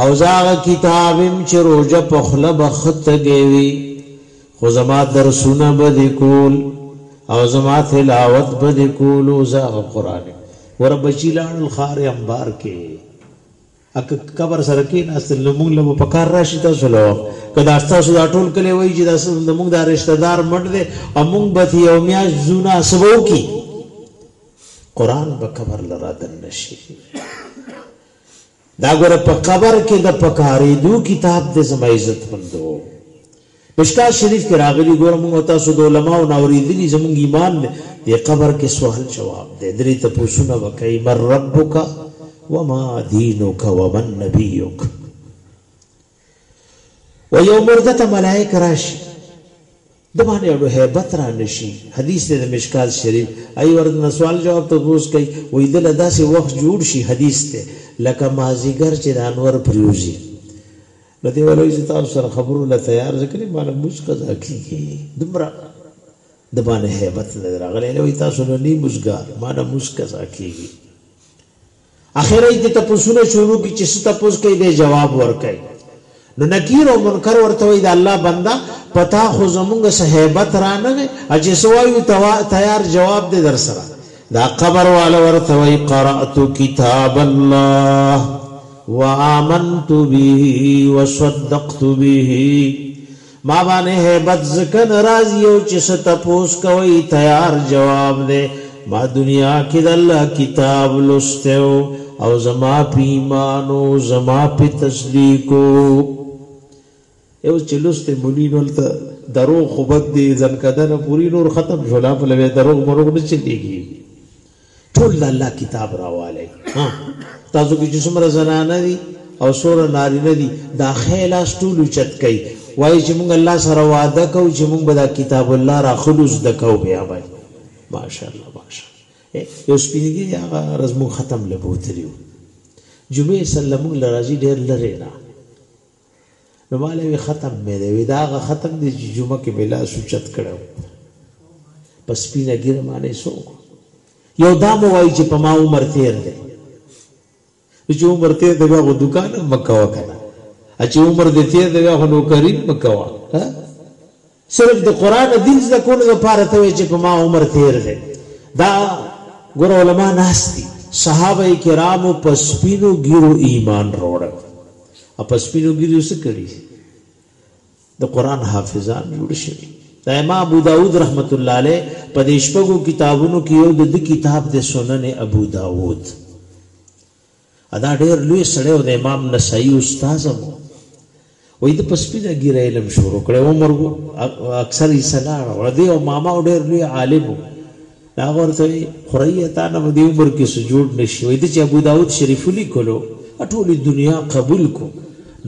Speaker 1: او زه هغه کتاب یم چې روژه په خوله به ښه تږی وي خو زما درسونه به دې کول او زما تلاوت به دې کولو زه هغه قرآن یم وره بچي لاړل ښار امبار کې اک قبر سره کې ناستل نو موږ له په کار راشي تاسو له که دا تاسو دا ټول کلی وایي چې دا موږ دا رشتہ دار مټ دی او موږ به یو میاش زونه سبو کی قران به قبر لرا دن نشي دا ګوره په قبر کې د پکارېدو کتاب دی زما عزت مندو مشکات شریف کې راغلي ګوره موږ تاسو د علماو نه اورېدلي زموږ ایمان دی د قبر کې سوال جواب دی درې تپوسونه به کوي من ربک وما دینک ومن نبیک و یو مرده ته ملائک راشی ده باندې اړو هیبت را نشی حدیث ته د مشکات شریف ای ورته نه سوال جواب ته پوس کوي وې دل داسې وخت جوړ شي حدیث ته لکه مازیګر چې د انور پریوزی نو دی ولوي چې تاسو سره خبرو له تیار ذکر مال موس قضا کیږي دمرا د باندې هیبت نه راغلی نو تاسو له نی موسګار مال موس قضا کیږي اخر یې دې تپوسونه شروع کړي چې څه تپوس کوي دی جواب ورکوي نو نکیر او منکر ورته وایي د الله بنده په تا خو زمونږ څه هیبت رانغی چې څه وایو تیار جواب دی در سره دا قبر والا ورته وایي قرأت کتاب الله وآمنت به وصدقت به ما باندې هیبت ځکه نه راځي او چې څه تپوس کوئ تیار جواب دی. ما دنیا کې د الله کتاب لوستی وو او زما پې ایمان وو، زما پې تصدیق وو. اوس چې لوستی مو نی نو هلته دروغ خو بد دی، ځنکدنه پوري نور ختم شو، لا پله بیا دروغ مروغ نه چلیږي. ټول د الله کتاب راوالی ها تاسو کی چی سمره زنانه دی او سوره نارینه دی دا خیلاس ټول اوچت کئ وای چی مونږ الله سره وعده کو چی مونږ به دا کتاب الله را خلوز دکاو به عمل ماشاءالله ماشاءالله یو سپینګی دی هغه رز مونږ ختم لبوتلیو جمعه سلمونږ لرازی ډیر لری نه نو ما له وی ختم مې دی وی دا هغه ختم دی چې جمعه کې مې لاس اوچت کړو په سپینه ګیره باندې څوک یو دا مو وایي چې په ما عمر تیر دی چې عمر تیر دی بیا خو دکان هم مکوه کنه چې عمر دې تیر دی بیا خو نوکري هم مکوه صرف د قران او دین زده کولو لپاره ته وایې چې په ما عمر تیر دی دا ګوره علما ناست دي صحابه کرامو په سپینو ګیرو ایمان روړ او په سپینو ګیرو څه کړي د قران حافظان جوړ شوي دا امام ابو داود رحمت الله علیه په دې شپږو کتابونو کې یو د کتاب د سنن ابو داود ادا ډیر لوی سړی او د امام نسائی استاد هم وای د پسپینه ګیره علم شروع کړي عمر اکثر یې سلار ور دی او ماما ډیر لوی عالم دا ورته خوریا تا نه دی عمر کې سجود نشي وای د چې ابو داود شریف لیکلو ټول دنیا قبول کو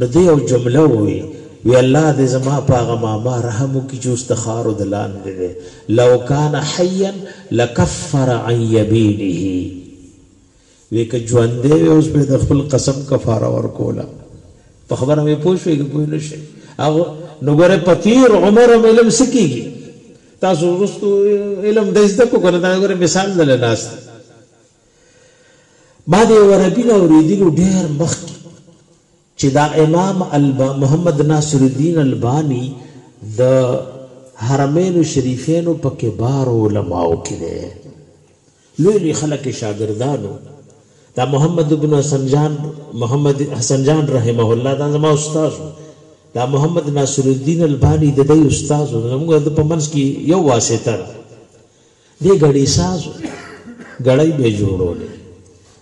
Speaker 1: نو دی او جمله وی وی الله دې زما پاغه ماما رحم وکي چې استخارو د لاندې ده لو کان حیا لکفر عن یمینه وې که ژوندی وې اوس به د خپل قسم کفاره ورکوله په خبره مې پوه شوې که پوه نه شوې هغه نو ګوره په تیر عمر هم علم څه کېږي تاسو وروستو علم د زده کو کنه دا ګوره مثال دل ناست ما دې عربي نه اورېدلو ډېر مخکې چې دا امام محمد ناصر الدین الباني د حرمینو شریفینو په کبارو علماو کې دی لوی لوی خلک شاګردانو دا محمد ابن حسن جان محمد حسن جان رحمه الله دا زما استاد دا محمد ناصر الدین البانی د دې استاد زموږ د پمنس کې یو واسطه دی ګړی ساز و، ګړی به یې جوړولې.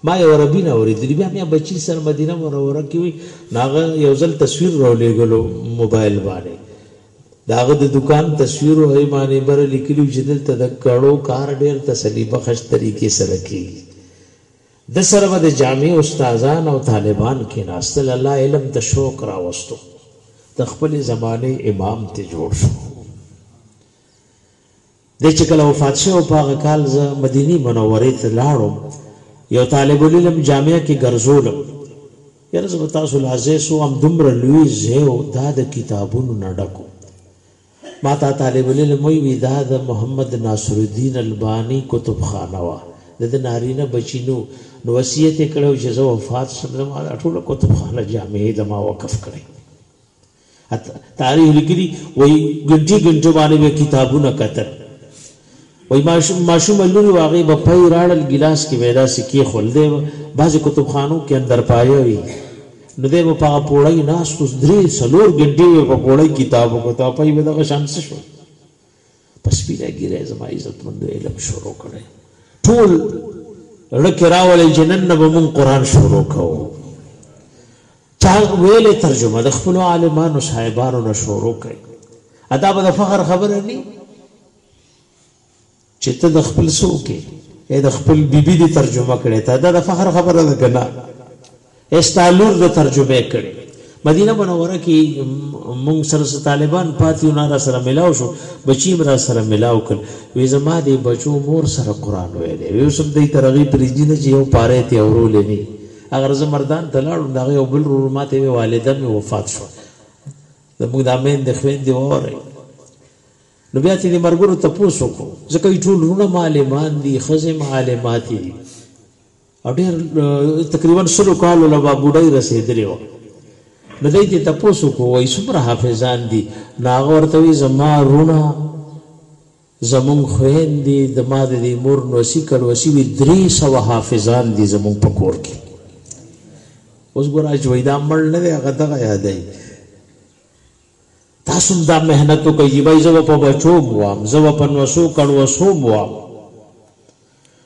Speaker 1: ما یوه ربینه اورېدلي، بیا مې بچي سره مدینه منوره کې وي، نو هغه یو ځل تصویر راولېږلو موبایل باندې، د هغه د دوکان تصویر و، هغې باندې بره لیکلي و چې دلته د ګړو کار ډېر تسلي بخش طریقې سره کېږي. ده سره به د جامع استادان او طالبان کېناستل، الله علم ته شوق راوستو، د خپلې زمانې امام ترې جوړ شو. دی چې کله وفات شو په هغه کال زه مدینی منورې ته لاړم یو طالب العلم جامع کې ګرځولم یاره زه به تاسو لا ځای سو هم دومره لوی ځای و دا د کتابونو نه ډک ما ته طالب العلم وی دا د محمد ناصر الدین البانی کتبخانه وه د د نارینه بچی نو نو وصیت یې کړی چې زه وفات شم زما دا ټوله کتبخانه جامع د ما وقف کړی حتی تاریخ لیکلي وایي ګنټې ګنټې باندې به کتابونه کتل وای ماشوم ماشوم لوري واغې به پي راړل ګلاس کې وېدا سکه خل دی بعض کتابخانو کې اندر پایه وي نو دی په هغه پوړی ناس اوس درې سلور ګنټې په پوړی کتاب او کتاب پي به دغه شان څه شو په سپینه ږیره یې زما عزتمندو علم شروع کړی ټول ړکې راولې چې نن نه به مونږ قرآن شروع کوو چا ویلې ترجمه د خپلو عالمانو صاحبانو نه شروع کوي ادا به د فخر خبره نی چې ته د خپل سو کې د خپل بیبي دی ترجمه کړې ته دا د فخر خبره ده که نه استا لور د ترجمه کړي مدینه منوره کې مونږ سره طالبان پاتې نه را سره ملاو شو بچی را سره ملاو کړ وې زما دې بچو مور سره قران ویلې وې سم دې ترغی پریدي نه چې یو پاره ته اورول نه اگر زه مردان تلاړ دغه یو بل رور ماته وی والده مې وفات شو د موږ د امین د خوین دی وره نو بیا چې مرګرو ته پوسو کو ځکه ټول رونه مالمان دي خزم عالمات دي او ډېر تقریبا سلو کالو له به بوډۍ رسېدلې وه نو دی ترې تپوس وکړو وایي څومره حافظان دي نو هغه ورته وایي زما روڼه زمونږ خویندې د ما د دې مور نوسي کلوسي وي درې سوه حافظان دي زمونږ په کور کې اوس ګوره چې وایي دا مړ نه دی هغه دغه یادوي تاسو هم دا محنت وکړئ چې وایي زه به په بچو م وام زه به په نوسو کړوسو م وام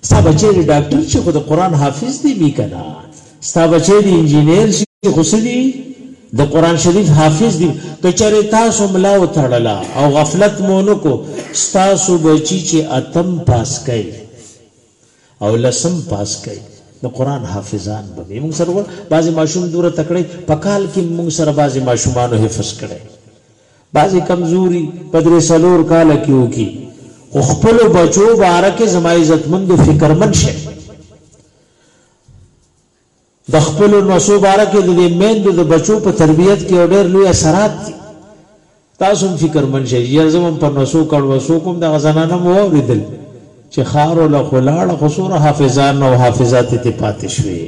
Speaker 1: ستا بچی دی ډاکټر شي خو د قران حافظ دی می کنه ستا بچی دی انجینیر شي خو سدي د قران شریف حافظ دی کچره تاسو ملا او تړلا او غفلت مو نکو تاسو بچی چې اتم پاس کړي او لسم پاس کړي د قران حافظان به موږ سره ور بعضی ماشوم دوره تکړه په کال کې موږ سره بعضی ماشومانو حفظ کړي بعضی کمزوری په درې څلور کاله کی وکی خو خپلو بچو باره کی زما عزتمند او فکرمند شی د خپلو نوسو باره کی د دی میندو د بچو په تربیت کی یو ډیر لوی اثرات دی تاسو هم فکرمند شی یار زه هم په نوسو کړوسو کوم دغه زنانه مو واوریدل چی خارو له خو لاړه خو څوره حافظان او حافظات تی پاتی شوی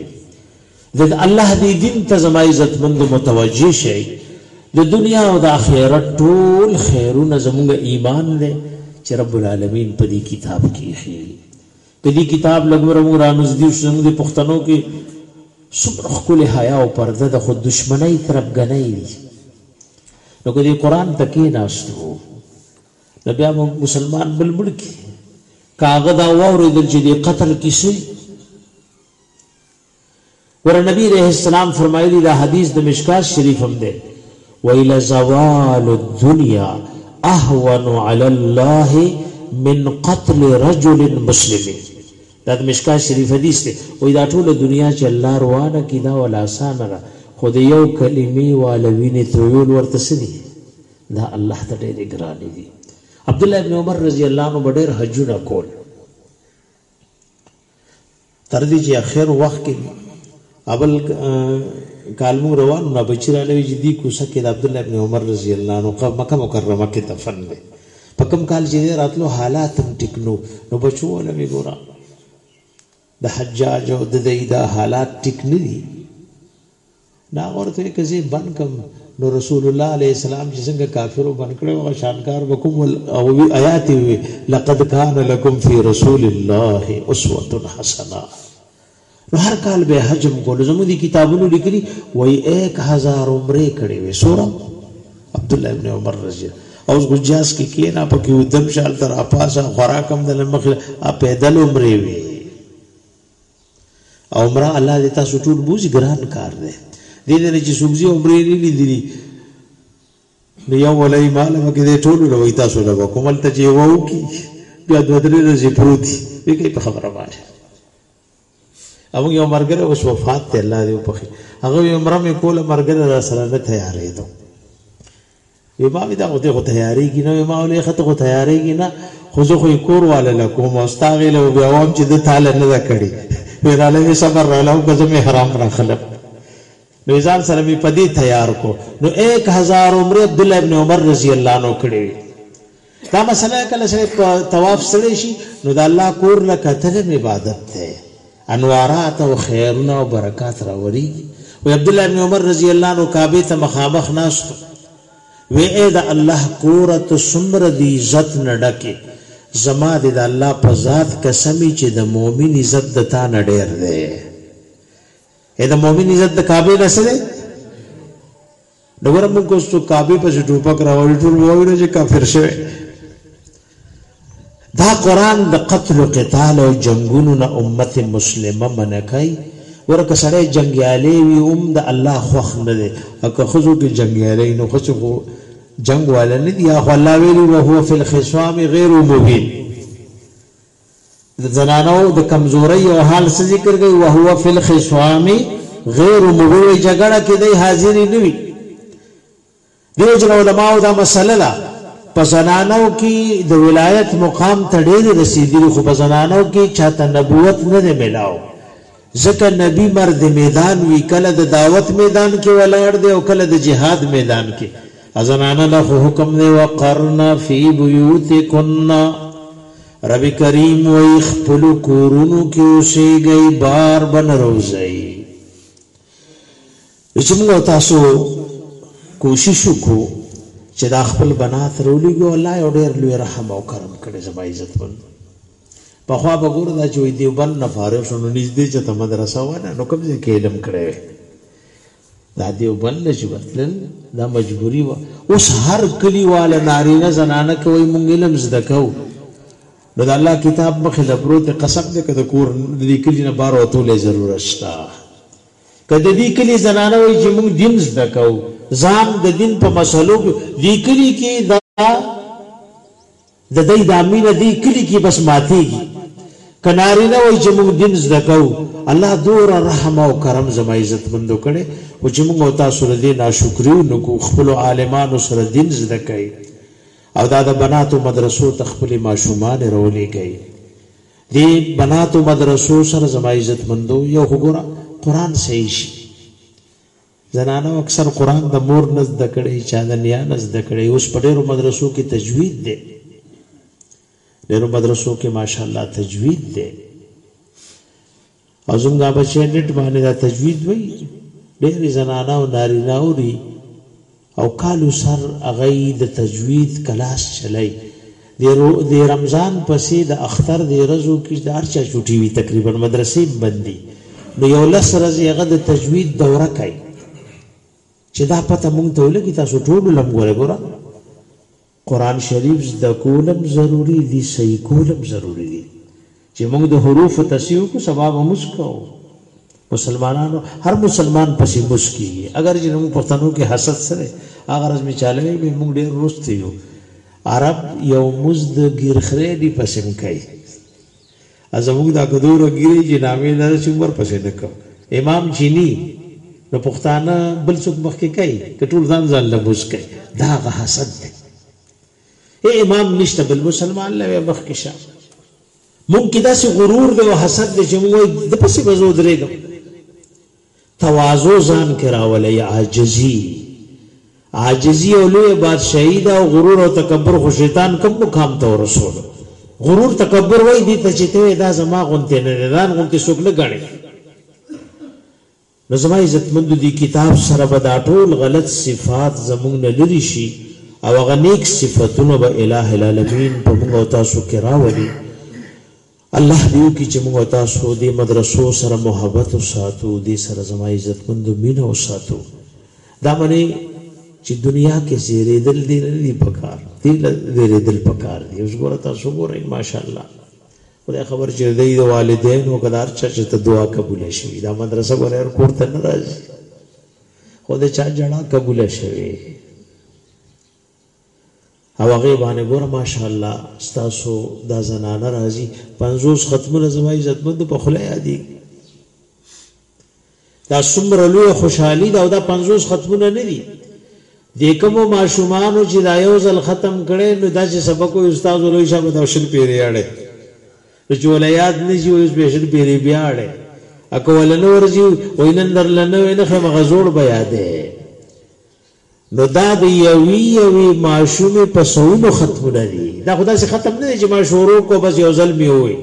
Speaker 1: د الله دې دين ته زما عزتمندو متوجه شئ، د دنيا او د آخرت ټول خيرونه زموږ ايمان دی چې رب العالمين په دې کتاب کې ايښی دی. که دې کتاب له ګوره موږ رانږدې شو، زموږ دې پښتنو کې څومره ښکلې حيا او پرده ده، خو دښمنۍ تربګنۍ دي. نو که دې قرآن ته کېناستو، نو بيا به مسلمان بل مړ کړي. که هغه دا واورېدل چې دې قتل کيسه ګوره نبی عليه السلام فرمايلي دا حديث د مشکات شريف هم دی وایي لزوال الدنيا اهون على الله من قتل رجل مسلم دا د مشکات شريف حديث دی وایي دا ټول دنیا چې الله روانه کی دا ولا آسان ده خو د یو کلمې والوینې تویول ورته سدي دا الله ته ډېر ګران دي عبد الله ابن عمر رضی الله عنه ډېر حجونه کول تر دې چې اخر وخت کې اول کال مو روان نو بچی را لوي چې دی کوسه کې د عبد الله ابن عمر رضی الله عنه په مکه مکرمه کې دفن دی په کوم کال چې راتلو حالات هم ټیک نو نو بچو ولا می ګورا د حجاج او د دې دا حالات ټیک نه دي نه هغه ورته وایي که زه یې بند کړم نو رسول الله علیه السلام چې څنګه کافرو بند کړی هغه شانکار به کوم هغه وي آیات یې وي لقد کان لکم فی رسول الله اسوة حسنه نو هر کال به حج هم کولو زموږ دي کتابونو لیکلي وایي ایک هزار عمرې کړې وې څوره عبدالله ابن عمر رضی او اوس ګجاس کې کېنا پکې ودم شال تر اپاسه خوراک هم د مخله پیدل عمرې وې عمره الله دې تاسو ټول بوزي ګران کار دی دې دې چې سوګزي عمره نه لیدلی نو یو ولای مال وکړي دې ټول له وای تاسو له کومل ته چې وو کی بیا د درې ورځې پروتي به کوي په خبره باندې او یو مرګره اوس وفات ته الله دې په هغه عمره مې کوله مرګره را سره نه تیارې دوه وی ما دا غوته غو تیاریږي نو ما ولې خته غو تیاریږي نه خو زه خو کور والا لکوم او ستاغه له بیا وام چې د تعالی نه دا کړی ویراله می صبر را لو که زه حرام را خلم نو ځان سره می پدی تیار کو نو 1000 عمر عبد الله ابن عمر رضی الله عنه کړی دا مسله کله سره په طواف ستړی شي نو د الله کور له کتل هم عبادت دی انوارات او خیرونه او برکات راوړيږي وي عبد الله بن عمر رضی الله عنه کعبه ته مخامخ ناست وی اې د الله کور ته سمر دی عزت نډکه زما د الله په ذات قسمی چې د مؤمن عزت د تا نډیر دی اې د مؤمن عزت د کعبه نه سره نو ګوره موږ اوس څوک کعبې پسې ټوپک راولي ټول به وایو چې کافر شوی دا قرآن د قتل و قتال او جنګونو نه امت مسلمه منع کوي ګوره که سړی جنګیالی وي هم د الله خوښ نه دی او که ښځو کې جنګیالی نو ښځې خو جنګ والا نه دي یا خو الله ویلي وهو فی الخصام غیر مبین د زنانو د کمزورۍ یو حال څه ذکر کوي وهو فی الخصام غیر مبوی جګړه کې دی حاضر نه وي دیو جن علماء دا مسله ده په زنانو کې د ولایت مقام ته ډېر رسیدلی خو په زنانو کې چاته نبوت نه دی ملاو ځکه نبی مرد میدان وی کله د دعوت میدان کې ولاړ دی او کله د جهاد میدان کې او زنانه له خو حکم دی وقرن فی بیوتکن رب کریم وی خپل کورونو کې اوسېږئ بار بن روزئ چې موږ تاسو کوشش وکړو چې دا خپل بنات رولېږو الله یو ډېر لوی رحم او کرم کړی زما عزتمند پخوا به ګورو دا چې وایي دیوبند نه فارغ شو نو نږدې چېرته مدرسه وه نه نو کوم ځای کې علم کړی وی دا دیوبند نه چې به تلل دا مجبوري وه اوس هر کلیواله نارینه زنانه کې وایي مونږ علم زده کوو نو د الله کتاب مخې له پروت دی قسم دی که د کور د دې کلي نه بهر وتولی ضرورت شته که د دې کلي زنانه وایي چې مونږ دین زده کوو ځان د دین په مسلو کې دې کلي کې دا د دی دا مینه دی کلی کی بس ماتیږی که نارینه وای چه مونږ دین زده کوو الله دوره رحم او کرم زما عزت مندو کړی خو چه مونږ او تاسو د دی ناشکری ونه کو خپل عالمانو سره دین زده کوي او دا د بناتو مدرسو ته خپل ماشومان راولیږي دی بناتو مدرسو سره زما عزت مندو یو خو ګوره قران صحیح شي زنانو اکثر قرآن د مور نه زده کړی چا د نیا نه زده کړی اوس په ډیرو مدرسو کی تجوید دی ډیرو مدرسو کی ماشاءالله تجوید دی او زموږ بچی نت باندې دا تجوید وای ډیر زنانه او نارینه اوري او کالو سر هغه یی د تجوید کلاس چلای دی رو دی رمضان پسی د اختر دی رزو کی د هر چا چوټی وی تقریبا مدرسی هم بند دی نو یو لس رزی هغه د تجوید دوره کای چی دا پته مونږ ته ولګی تاسو ټولو لم ګوره ګوره قران شريف زده کول هم ضروري دي صحيح کول هم ضروري دي چي موږ د حروفو تصحيح وکړو سبا به موس کوو مسلمانانو هر مسلمان پسې موس کیږي اگر چې موږ پښتنو کې حسد سره هغه رز می چاله وي موږ ډیر روست یو عرب یو مزد ګیرخره دی پسې کوي او زموږ دا کدوره ږیرې چې نامې نه رسي هم ورپسې نه کوو. امام چیني نو پښتانه بل څوک مخکې کوي که ټول ځان ځان له مونځ کوي؟ دا هغه حسد دی. ای امام نشته بل مسلمان له وایه مخکې شه. مونږ کې داسې غرور دی او حسد دی چې مونږ وایو ده پسې به زه ودرېږم. تواضع ځان کې راولئ، عاجزي، عاجزي او لویه بادشاهي ده او غرور او تکبر خو شیطان کوم مقام ته ورسولو. غرور تکبر وایي دې ته چې ته وایې دا زما غونتی نه دی، ځان غونتی څوک نه ګڼې، نو زما عزتمندو دې کتاب سره به دا ټول غلط صفات زموږ نه لرې شي او هغه نیک صفتونه به اله العالمین په موږ او تاسو کې راولي. الله دې وکړي چې موږ او تاسو دې مدرسو سره محبت وساتو، دې سره زما عزتمندو مینه وساتو. دا منئ چې دنیا کې زېرېدل دې له نه دي په کار، دې له وېرېدل په کار دي. اوس ګوره تاسو وګورئ ماشاءالله خدای خبر چې د دوی د والدینو که د هر چا چې ته دعا قبوله شوي. دا مدرسه ګوره هر کور ته نه راځي، خو د چا ژړا قبوله شوې. او هغه باندې ګوره ماشاءالله ستاسو دا زنانه راځي پنځوس ختمونه زما عزتمند په خوله یادېږي دا څومره لویه خوشحالي ده او دا پنځوس ختمونه نه دي د کومو ماشومانو چې دا یو ځل ختم کړي نو داسې سبق وي استاد ولوی شه به دا شل پیرې اړې نو چې ولا یاد نه شي اوس به شل پیرې بیا اړې اکه ولا نه ورځي وینن در لنه وینه خې مغزوړ بیا ده نو دا د یوی یوی ماشومی په سوونو ختمونه دی دا خو داسی ختم نه دی چی ما شروع کړو بس یو ځل می ووی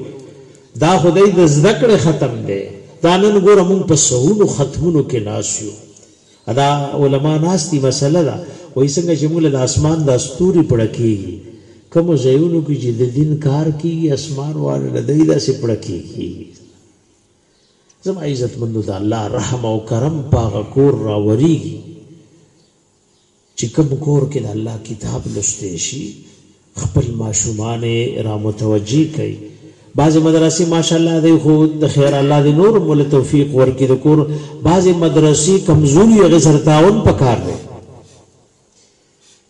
Speaker 1: دا خو دی د زده کړی ختم دی دا نن ګوره مونږ په سوونو ختمونو کی ناست یو دا علما ناست دی مسله ده وای څنګه چی مونږ له اسمان دا ستوری پړکیږي کوم ځایونو کی چی د دین کار کیږي اسمان والا له دی دا سی پړکیږي زما عزتمندو د الله رحم او کرم په هغه کور راورېږي چې کوم کور کې د الله کتاب لوستی شي خپل ماشومان یې را متوجه کوي بعضې مدرسې ماشاءالله دی خو د خیر الله دی نور هم له توفیق ورکړي د کور بعضې مدرسې کمزوري هغې سره تعاون پکار دی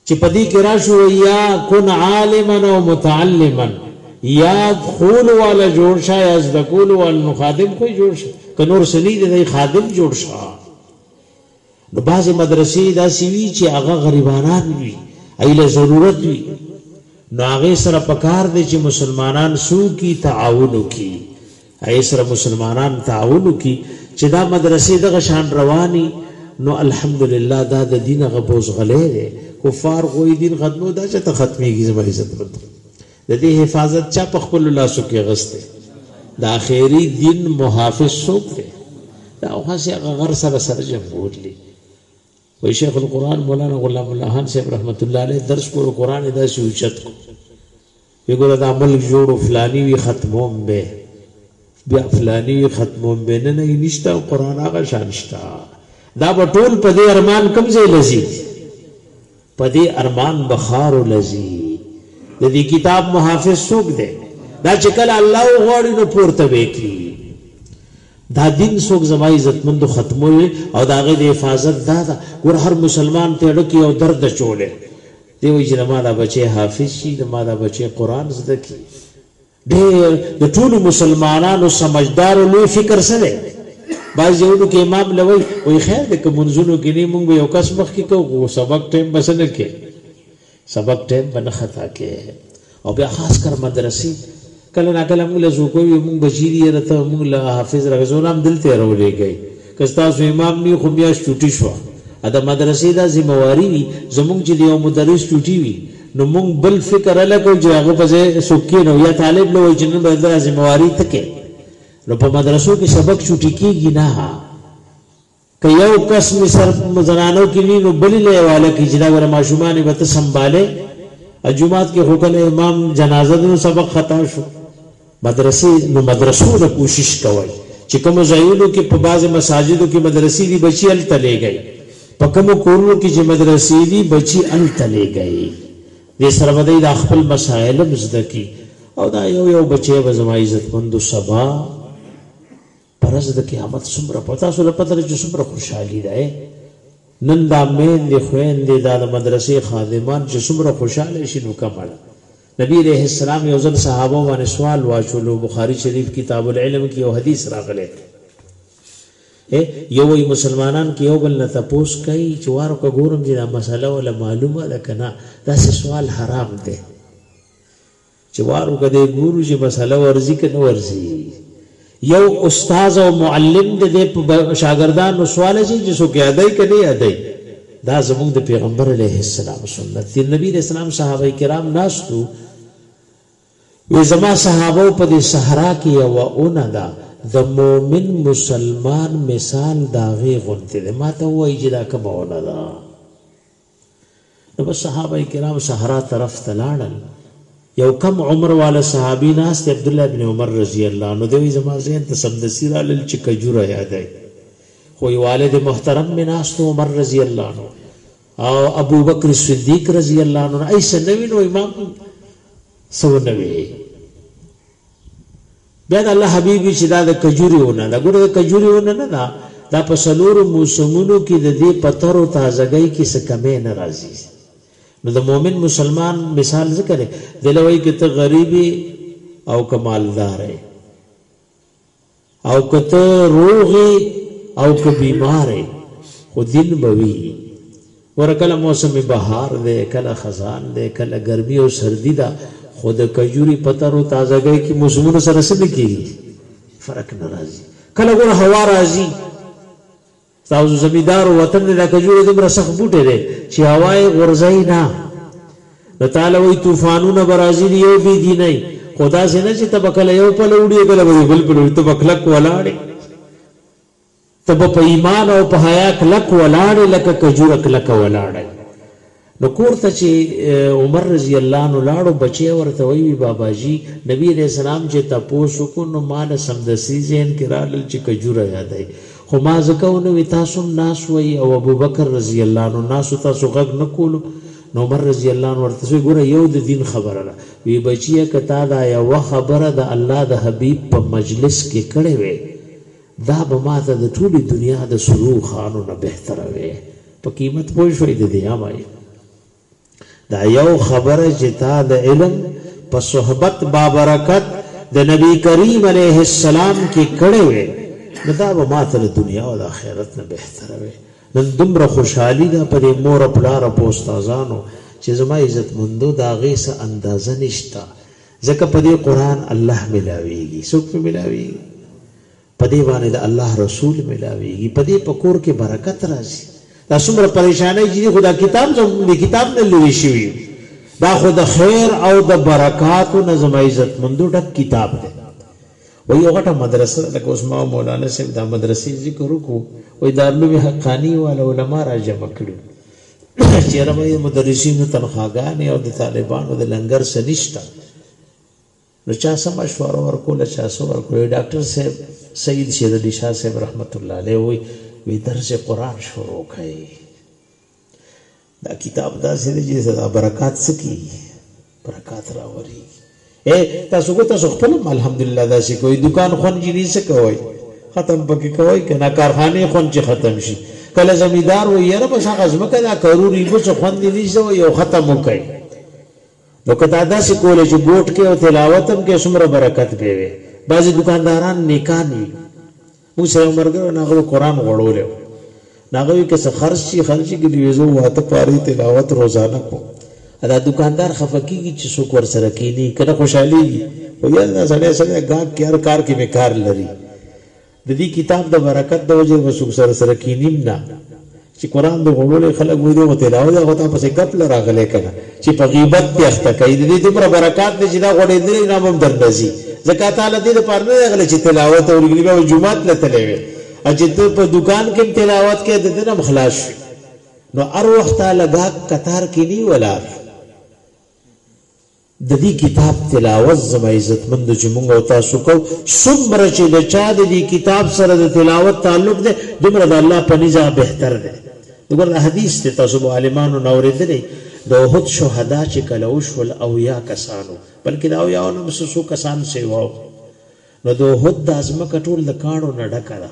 Speaker 1: چې په دې کې راشو یا کن عالما او متعلما یا خول والا جوړ شه یا زده کول والا نو خادم خو جوړ شه که نور سنی دی خادم جوړ شه نو بعضې مدرسې داسې وي چې هغه غریبانان وي ایله ضرورت وي نو هغې سره پکار دی چې مسلمانان سو کی تعاون وکړي هغې سره مسلمانان تعاون وکړي چې دا مدرسې دغه شان رواني نو الحمدلله دا د دین هغه بوز غلی دی کفار خو یې دین ختمو دا چې ته ختمیږي زما عزت مند د دې حفاظت چا په خپل لاسو کې غسته د اخیری دین محافظ څوک دی دا خاصه غر سره سره جمهور لري وای شیخ القرآن مولانا غلام الله خان صاحب رحمت الله علیه درس کول قرآن یې داسې اوچت کو وی ګوره دا ملک جوړو فلانی وی ختموم به بیا فلانی وی ختموم به نه نه نشته قرآن هغه شان شته دا به ټول په دې ارمان کم ځای لذي په دې ارمان بخار لذي د دې کتاب محافظ څوک دی دا چې کله الله غواړي نو پورته وکړي دا دين څوک زما عزتمندو ختمو يې او د هغه د حفاظت دا ده ګوره هر مسلمان ته ړه کې يو درد اچولی دی وایي چې زما دا بچی حافظ شي زما دا بچی قرآن زده کړي ډېر د ټولو مسلمانانو سمجدارو لوی فکر څه دی بعض یوونو کې امام لوي وایي خیر دی که منځونو کې نه مونږ به یو کس مخکې کوو سبق ټایم بس نه کې سبق ټایم به نه خطا کې او بیا خاص کر مدرسې کله نا کله موږ له زوګو یو موږ بچیری یره ته موږ له حافظ رغزون هم دلته راولېږي که تاسو امام نه خو میاش چټي شو ا د مدرسې دا ذمہ واری وي زموږ چې یو مدرس چټي وي نو موږ بل فکر لکو چې هغه په ځای سوکې نو یا طالب لوي چې نن به دا ذمہ واری تکې نو په مدرسو کې سبق چټي کیږي نه که یو کس مې سر په زنانو کې وي نو بلې له یې واله کړي چې دا ګوره ماشومانې به ته سنبالې، جومات کې خو کنه امام جنازه دی نو سبق خطا شو، مدرسې نو مدرسو له کوشش کوئ چې کومو ځایونو کې په بعضې مساجدو کې مدرسې دي بچي هلته لېږئ، په کومو کورونو کې چې مدرسې دي بچي هلته لېږئ، دې سره به دی دا خپل مسایل هم زده کړي او دا یو یو بچی به زما عزتمندو سبا. په ورځ د قیامت څومره په تاسو له پته چې څومره خوشحالي ده نن دا میندې خویندې دا د مدرسې خادمان چې څومره خوشاله شي نو کمه ده نبی علیه السلام یو ځل صحابه باندې سوال واچولو بخاری شریف کتاب العلم کې یو حدیث راغلی یو وی مسلمانان کې یو بل نه تپوس کوي چې وارو که ګورم چې دا مسله ولا معلومه ده که نه داسې سوال حرام دی چې وار وکړه دی ګورو چې مسله ورځي که نه ورځي یو استاد او معلم د دې په شاګردانو سوال شي چې څوک یادای که نه یادای دا زموږ د پیغمبر علیه السلام سنت دی نبی علیه السلام صحابه کرام ناستو وی زما صحابه په دې صحرا کې یو اونه ده د مؤمن مسلمان مثال داغه غونته ده ما ته وایي چې دا کومه اونه ده نو بس صحابه کرام صحرا طرف ته لاړل یو کم عمر والا صحابي ناس ته عبد الله ابن عمر رضی الله عنه دوی زما زین ته سمدسیر علل چې کجوره یادای خو والد محترم می ناس ته عمر رضی الله عنه او ابو بکر صدیق رضی الله عنه ایسه نوی نو امام سو نوی بیا د الله حبیبی چی دا د کجوری ونه ده ګوره د کجوری ونه نه ده دا په څلورو موسمونو کی د دی په تر او تازګی کی څه کمی نه راځی نو د مؤمن مسلمان مثال ځکه دی دی له وایی که ته غریب یی او که مالدار یی او که ته روغ یی او که بیمار یی خو دین به وی ګوره کله موسم بهار دی، کله خزان دی، کله ګرمي او سردي ده، خو د کجوري په تر او تازګۍ کې موسمونو سره څه نه کېږي، فرق نه راځي. کله ګوره هوا راځي، ستاسو زمیندارو وطن دی، دا کجوری دومره سخت بوټی دی چې هوا یې غورځوي نه، نو تاله وایي طوفانونه به راځي، د یو بې دینۍ، خو داسې نه چې ته به کله یو پلو وړي او کله به دې بل پلو وړي، ته به کلک ولاړ یې. ته به په ایمان او په حیا کلک ولاړ یې لکه کجوره کلکه ولاړه یې. نو کور ته چې عمر رضی الله عنه لاړو بچی ورته وایي وي باباجي نبي علیه السلام چې تپوس وکړو نو ما له سمدستي ذهن کې رالل چې کجوره یادوي خو ما ځکه ونه وي تاسو هم ناست وئ او ابوبکر رضی الله عنه ناست و تاسو غږ نه کولو نو عمر رضی الله عنه ورته وایي ګوره یو د دین خبره ده وي بچیه که تا دا یوه خبره د الله د حبیب په مجلس کې کړې وی دا به ماته د ټولې دنیا د سرو خانو نه بهتره وی. په قیمت پوه شوئ د دې اما یې دا یو خبره چې تا د علم په صحبت بابرکت د نبی کریم علیه السلام کې کړې وې نو دا به ماته د دنیا او د آخرت نه بهتره وی. نن دومره خوشحالي ده په دې مور پلار په استادانو چې زما عزت مندو د هغې څه اندازه نشته. ځکه په دې قرآن الله ملاوېږي، څوک پرې ملاوېږي؟ په دې باندې د الله رسول ملاوېږي، په دې په کور کې برکت راځي. دا څومره پریشانۍ چې دي، خو دا کتاب زموږ د کتاب نه لرې شوي یو. دا خو د خیر او د برکاتو نه زما عزتمندو ډک کتاب دی. وایي یو غټه مدرسه ده، لکه اوس ما او مولانا صاحب دا مدرسې ذکر وکړو، وایي دارالعلوم حقاني والا علما راجمع کړي وو، چیرې به مدرسینو تنخواګانې او د طالبانو د لنګر څه نشته نو چا څه مشوره ورکوله چا څه ورکوله ډاکټر صاحب سید شیر علي شاه صاحب رحمت الله علیه وی وی درس قرآن شروع کړي دا کتاب داسې دی چې دا برکات څه کیږي برکات راوریږي اې تاسو کو تاسو خپل الحمدلله داسې کوي دکان خون جنی څه کوي ختم پکې کوي کنه کارخانه خون چې ختم شي کله زمیدار و یره بس هغه زمکه دا کروري بس خون دي نشته و یو ختم وکي نو کدا داسې کولې چې ګوټ کې او تلاوتم کې سمره برکت به وي بعضي دکانداران نیکان وي موږ سره یو ملګری و، نو هغه به قرآن غوړولی و، نو هغه وي که څه خرڅ شي، خرڅ شي، که دې وي زه اووه اته پارې تلاوت روزانه کوم. دا دوکاندار خفه کېږي چې څوک ورسره کېني، که نه خوشحالېږي، خو یاره دا سړی څه دی، ګاک کې هر کار کې مې کار لري، د دې کتاب د برکت د وجې به څوک سره سره کېني هم نه، چی قران دی غولولی خلک وای دی خو تلاوت هغه تا پسې ګپ له راغلی کنه چې په غیبت ته اخته کوي د دې دومره برکات دی چې دا غوړېدلی نام هم درنه ځي ځکه تا له دې لپاره نه راغلی چې تلاوت اوري ګنې بیا به جومات له تللی وی او چې ته په دوکان کې هم تلاوت کوې د ده نه هم خلاص شوې نو هر وخت تا لږاک کتار کې نه ولاړ ددی کتاب تلاوت زما عزتمندو چی موږ او تاسو کوو څومره چی د چا د دی کتاب سره د تلاوت تعلق دی دومره د الله په نزد هغه بهتر دی وګوره دا حدیث دی تاسو به عالمانو نه اوریدلی د احد شهدا چی کله وشول اویا کسان وو بلکه د اویاو نه هم څه څو کسان سیوا وو نو د احد دا ځمکه ټول د کاڼو نه ډکه ده.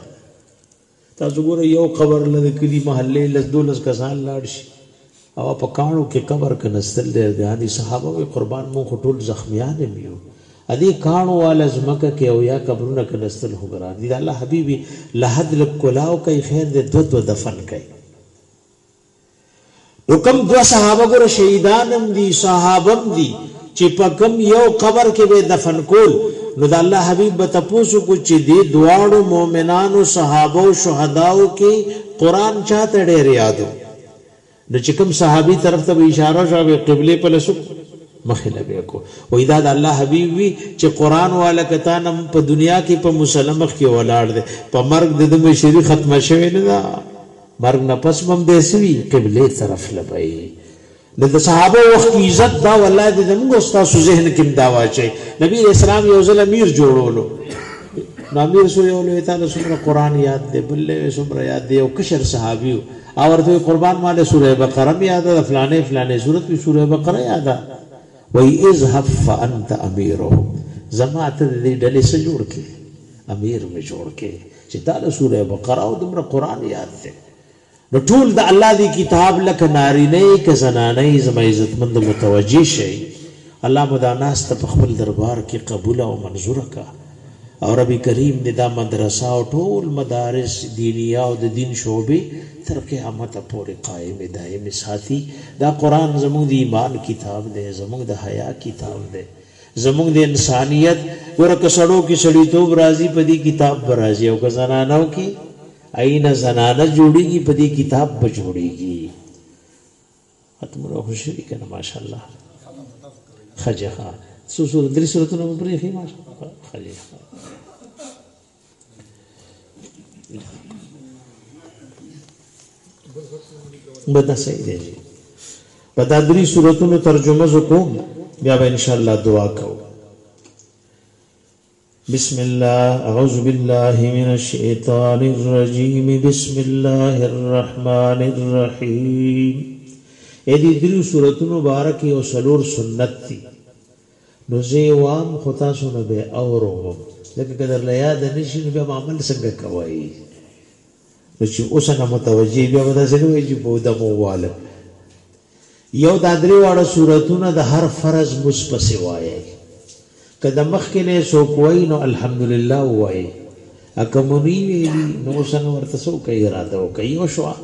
Speaker 1: تاسو ګوره یو قبر له کلی محله لس دولس کسان لاړ شي او په کانو کې قبر کنستل دی بیا دي صحابه وي قربان مون ټول زخمیان میو ادي کانو والا زمکه کې او یا قبرونه کنستل هو ګران دي الله حبيبي لحد لکلاو کوي خیر دې دو دو دفن کوي نو کوم دوه صحابه ګوره شهیدان هم دي صحابه هم دي چې په کوم یو قبر کې به دفن کول نو د الله حبیب به تپوسو کو چې دې دواړو مؤمنانو صحابه او شهداو کې قران چاته ډېر یادو نو چې کوم صحابي طرف ته به اشاره شوه قبله په لسو مخې لبه کو وې دا د الله حبیب وی چې قران والا کته نم په دنیا کې په مسلمخ کې ولاړ دی په مرګ د دمه شری ختمه شوی نه ده مرګ نه پس به هم دی څه وی قبلی طرف له به یی د د صحابو وخت کی عزت دا والله دی زموږ او ستاسو ذهن کی هم دا واچی نبی علیه السلام یو ځل امیر جوړولو نو امیر سو یو لوی تعالی څومره قران یاد دی بل لوی څومره یاد دی یو کشر صحابی او ورته قربان مال سوره بقره می یاد ده فلانه فلانه سورت می سوره بقره یاد ده وای اذهب فانت امیرهم زما ته د دې ډلې سره جوړ کې امیر می جوړ کې چه تاله سوره بقره او دومره قران یاد دی نو ټول د الله دی کتاب لکه نارینه که زنانه زما عزتمند متوجه شي الله مو دا ناس ته په خپل دربار کې قبول او منظور کا او ربي کریم دې دا مدرسه او ټول مدارس دینیا او د دین شعبې تر قیامت پورې قائم دائم ساتي دا قران زموږ د ایمان کتاب دی زموږ د حیا کتاب دی زموږ د انسانیت ګوره که سړو کې سړیتوب راځي په دې کتاب به راځي او که زنانو کې عینه زنانه جوړیږي په دې کتاب به جوړیږي اتمره خوشري کنه ماشاءالله خجه ها سو سور درې سورتونه مو پرې خې ماشاءالله خجه بدا صحیح دی جی په دا درې صورتونو ترجمه ز کوم بیا به ان شاء الله دعا کوو بسم الله اعوذ بالله من الشیطان الرجیم بسم الله الرحمن الرحیم اې دې درې صورتونو مبارکي او سلور سنت دي نو زه یې وام خو تاسو نه به یې اوروم ځکه که درله یاده نه شي نو بیا به عمل څنګه کوی نو چې اوس نه متوجه یې بیا به داسې نه وایي چې په اوده مو ووالم یو دا درې واړه سورتونه د هر فرض مونځ پسې وایئ که د مخکې نه یې څوک وایي نو الحمدلله ووایئ که مو نه ویلي نو اوس نه ورته څه وکړئ اراده وکړئ یو شوه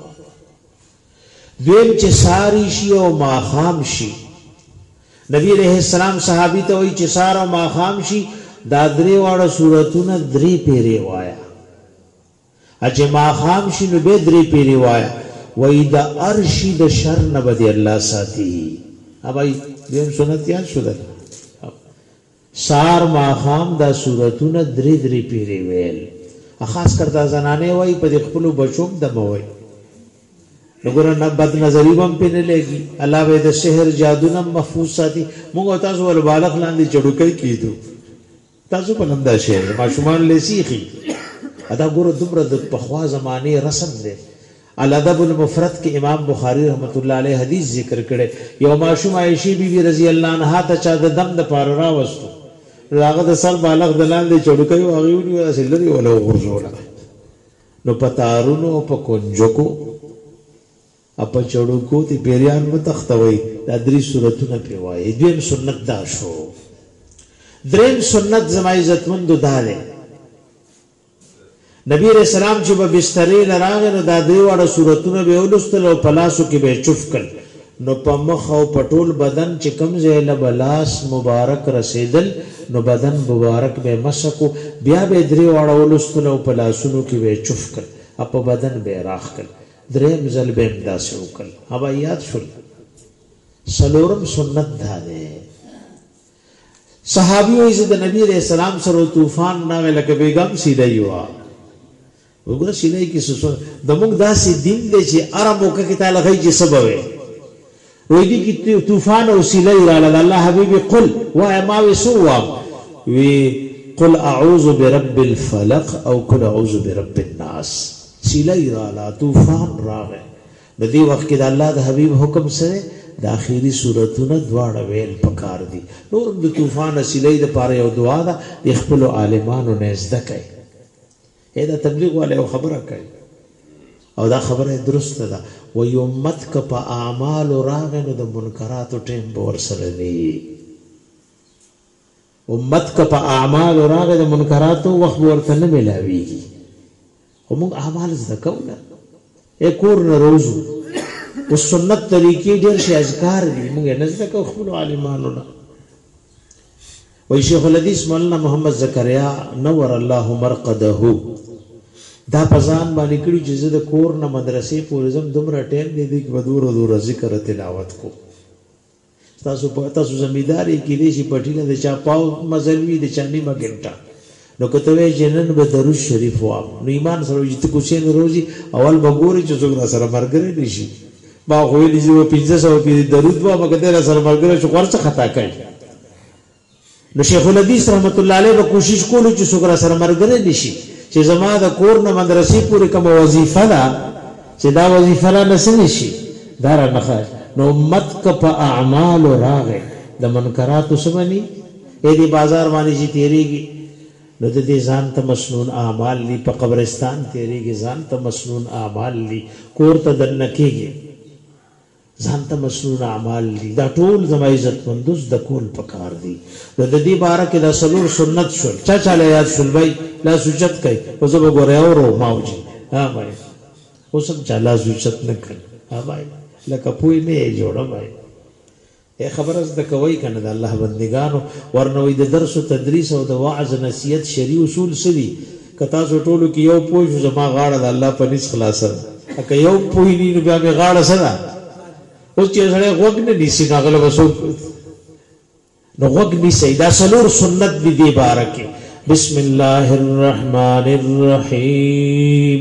Speaker 1: دویم چې ساری شي او ماښام شي نبی علیه السلام صحابي ته وایي چې سار او ماښام شي دا درې واړه سورتونه درې پیرې وایا چې ماښام شي نو به درې پیری وای وای د ارشی د شر نه بده الله ساتي اوبای دیم سنت یاد شو ده سهار ماښام دا سورتونه درې درې پېرې ويل او خاص کر دا زنانې وايي په دې خپلو بچو هم دموي نو ګوره نه بد نظري به هم پرې نه لګي الله به یې د سحر جادو نه محفوظ ساتي موږ او تاسو ول بالغ لاندې چړوکی کېدو تاسو په هم دا شی ماشومان لسیخي دا ګوره دومره د پخوا زمانې رسم دی الادب المفرد کې امام بخاري رحمته الله علیه حدیث ذکر کړی، یو ماشوم عائشې بي بي رضي الله عنها ته چا د دم لپاره راوستو، نو د هغه د سر بالښت د لاندې چړکۍ و هغې ونیوه داسې لرې وله وغورځوله، نو په تارونو او په کونجکو او په چړکو دې پیریان مه تښتوئ، دا درې سورتونه پرې وایئ، دویم سنت دا شو، دریم سنت زما عزتمندو دا دی نبي عليه السلام چې به بسترې نه راغی نو دا درې واړه سورتونه به يې ولوستل او په لاسو کې به يې چف کړل نو په مخ او په ټول بدن چې کوم ځای له به لاس مبارک رسېدل نو بدن مبارک به يې مسح کو بيا به يې درې واړه ولوستل او په لاسونو کې به يې چف کړل او په بدن به يې راښکل درېيم ځل به يې هم داسې وکړل هبه ياد شول څلورم سنت دا دی صحابي وایي، زه د نبي علیه السلام سره و طوفان نغی لکه بېګم سیلۍ وه. وګوره سیلۍ کې څه څه د موږ داسې دین دی چې هره موقع کې تاله ښيي چې څه به وې. وایي دې کې طوفان او سیلۍ راله د الله حبیب قل وایه ما وې څه ووایم؟ وي قل اعوذ برب الفلق او قل اعوذ برب الناس سیلۍ راله طوفان راغی. په دې وخت کې د الله د حبیب حکم څه دی؟ د اخیري سورتونه دواړه ویل پکار دي. نور هم د طوفان اسیلۍ لپاره یو دعا ده، دې خپلو عالمانو نه یې زده کړئ. ای دا تبلیغ والا یوه خبره کړې او دا خبره یې درسته ده، وایي امت که په اعمالو راغی نو د منکراتو ټایم به ورسره نه وي. امت که په اعمالو راغی د منکراتو وخت به ورته نه ملاویږي خو موږ اعمال زده کوو نه ای کور نه روزو اوس سنت طریقې ډېر شي اذکار دي موږ نه زده کوو خپل عالمانو نه وای شیخ الحدیث مولانا محمد زکریا نور الله مرقده دا پزان باندې کړي چې زه د کور نه مدرسې پورې زم دومره ټیم دی دی په دور دور ذکر تلاوت کو تاسو په تاسو زمیداری کې دې شي پټی نه د چا پاو مزل وي د چا نیمه ګنټه نو کته وی جنن به درود شریف وام نو ایمان سره چې ته کوڅې نه روزي اول به ګوري چې څوک را سره مرګره نشي ما خو ویلي چې 1500 کې درود وام کته را سره مرګره شو خرڅ خطا کوي نو شیخ الحدیث رحمت الله علیه به کوشش کولو چې څوک راسره ملګری نه شي چې زما د کور نه مدرسې پورې کومه وظیفه ده چې دا وظیفه رانه څه نه شي دا رانه ښه نو امت که په اعمالو راغی د منکراتو څه به ني ای دې بازار باندې چې تېرېږي نو د دې ځان ته مسنون اعمال دي په قبرستان تیریږي ځان ته مسنون اعمال دي کور ته دننه کیږي ځان ته مسنون اعمال دي دا ټول زما عزتمندو زده کول پکار دي نو د دې باره کې دا څلور سنت شول چا چا له یاد شول بای لاس اوچت کړئ خو زه به ګورې اورو ماوجي ها بای اوس هم چا لاس اوچت نه کړ ها بای لکه پوه نه یې جوړه بای ای خبره زده کوی کنه د الله بندګانو ورنه وای د درس و تدریس او د وعظ نصیحت شرعی اصول څه دی که تاسو ټولو کی یو پوه شو زما غاړه د الله په نزد خلاصه ده او که یو هم پوه نه وی نو بیا می غاړه څه ده اوس چی یو سړی غوږ نه نیسی نو هغه له به څوک نو غوږ نیسئ دا څلور سنت دی دی باره کی بسم الله الرحمن الرحیم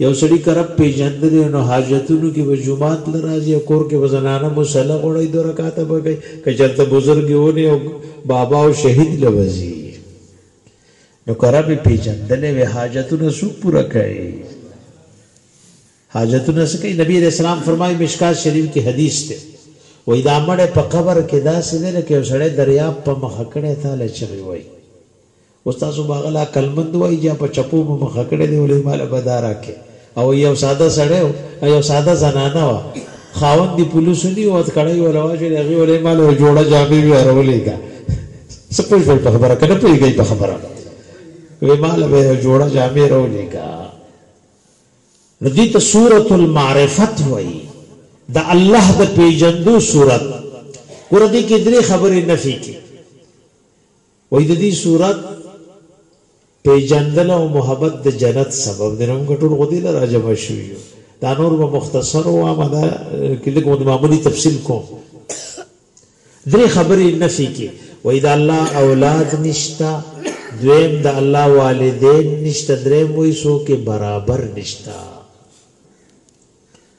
Speaker 1: یو سړی که رب پیژندلی نو حاجتونو کی به جومات له راځی او کور کی به زنانه مصلی غوړی دوه رکعته به کوی که چرته بزرګ ونی او بابا او شهید له به ځی نو که رب پیژندلی وی حاجتونه څوک پوره کوی حاجتونه څه کوي نبی رسول الله فرمایي مشکات شریف کې حدیث ته وای دا مړ په قبر کې داسې دی لکه یو سړی دریاب په مخ کړه ته لچغي وای استاسو به غلا کلمند وای جا په چپو مو مخه کړی دی ولی ماله به دا راکه او یو ساده سړی او یو ساده زنانه وا خاوند دی پولیسو نی وات کړی ولا واجو دی غی ولی ماله جوړه جامې وی ارولې کا سپوږ شوی په خبره کنه پویږي په خبره وی ماله به جوړه جامې رولې کا ردی ته سورۃ المعرفت وای د الله د پیجندو سورۃ ګور دې کې درې خبرې نفي کې وایي د دې سورت پېژندنه او محبت د جنت سبب دی، نو موږ ټول خو دې له راجمع شوي یو، دا نور به مختصر ووایم، دا کې لږ غوندې معمولي تفصیل کوم، درې خبرې نفي کې، وایي د الله اولاد نشته، دویم د الله والدین نشته، درېیم وایي څوک یې برابر نشته.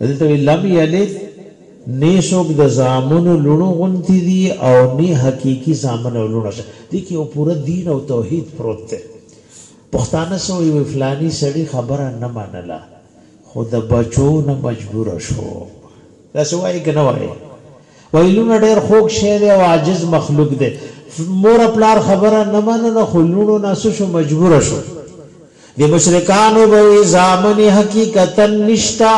Speaker 1: دلته وي لم یلد نی څوک د زامنو لوڼو غونتی دي او نی حقیقی زامن او لوڼه شته دی کی یو پوره دین او توحید پروت دی پښتانه څه وایي وایي فلانی سړي خبره نه منله خو د بچو نه مجبور شو داسې وایې که نه وایې وایی لوڼه ډیر خوږ شی دی او عاجز مخلوق دی مور پلار خبره نه منله خو لوڼو نه څه شو مجبور شو د مشرکانو به وی زامن حقیقتا نشتا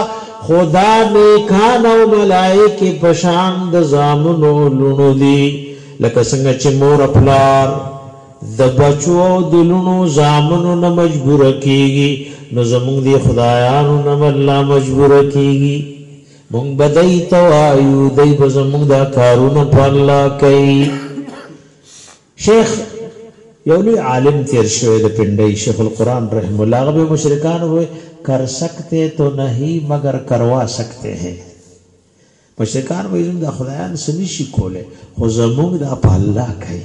Speaker 1: خدا نیکان او ملائک پشان د زامنو لوڼو دی لکه څنګه چې مور پلار د بچو او د لوڼو زامنو نه مجبور کیږي نو زمونږ دی خدایانو نه الله مجبور کیږي مونږ به دئ ته وايو، دئ به زمونږ دا کارونه په الله کوي. شيخ يو لوی عالم تېر شوی د پنډئ شيخ القرآن رحمه الله هغه به مشرکانو به ويل، کر سکته تو نهي مګر کروا سکته هې. مشرکان به ويل، زمونږ دا خدايان څه نشي کولی، خو زمونږ دا په الله کوي.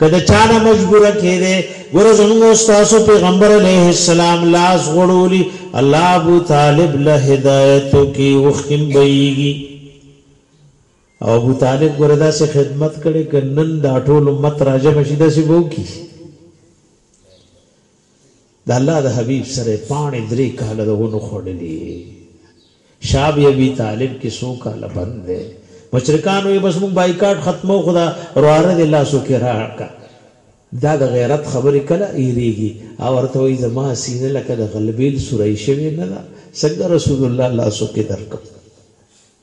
Speaker 1: که د چا نه مجبوره کېدی، ګوره زموږ او ستاسو پېغمبر عليه السلام لاس غوړولي، الله ابو طالب له هدايت وکړي، وښکيم بهېږي. او ابو طالب ګوره داسې خدمت کړی، که نن دا ټول امت راجمع شي، داسې به وکړي. د الله د حبیب سره پاڼې درې کاله د ونو خوړلي شاب یې ابي طالب کې څو کاله بند دی مشرکانو یې بس موږ بایکاټ ختمو خو دا رواره دې لاسو کې راکړه دا د غیرت خبرې کله ایریږي او ورته وایي زما سینه لکه د غلبیل سورۍ شوې نه ده څنګه رسول الله لاسو کې درکم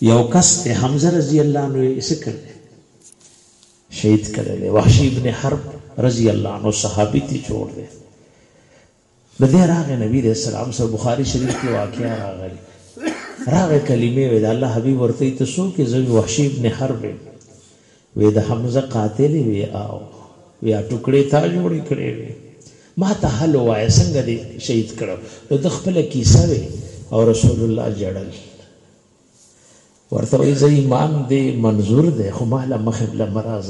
Speaker 1: یو کس دی حمزه رضی الله عنه یې څه کړی دی؟ شهید کړی دی. وحشي بن حرب رضی الله عنه صحابي ته چور دی. نو دی راغی نبي علیه السلام سره بخاري شریف کې واقعه راغلې. راغی کلمې وې د الله حبیب ورته ته څوک یې؟ زه وحشي بن حرب یم. وې د حمزه قاتلې وې اؤ ویا ټوکړې تا جوړې کړې وې ما ته حل ووایه څنګه دې شهید کړم نو ده خپله کیسه وې او رسول الله جړل ورته وایي زه امام دې منظور دی خو ما له مخې له مراز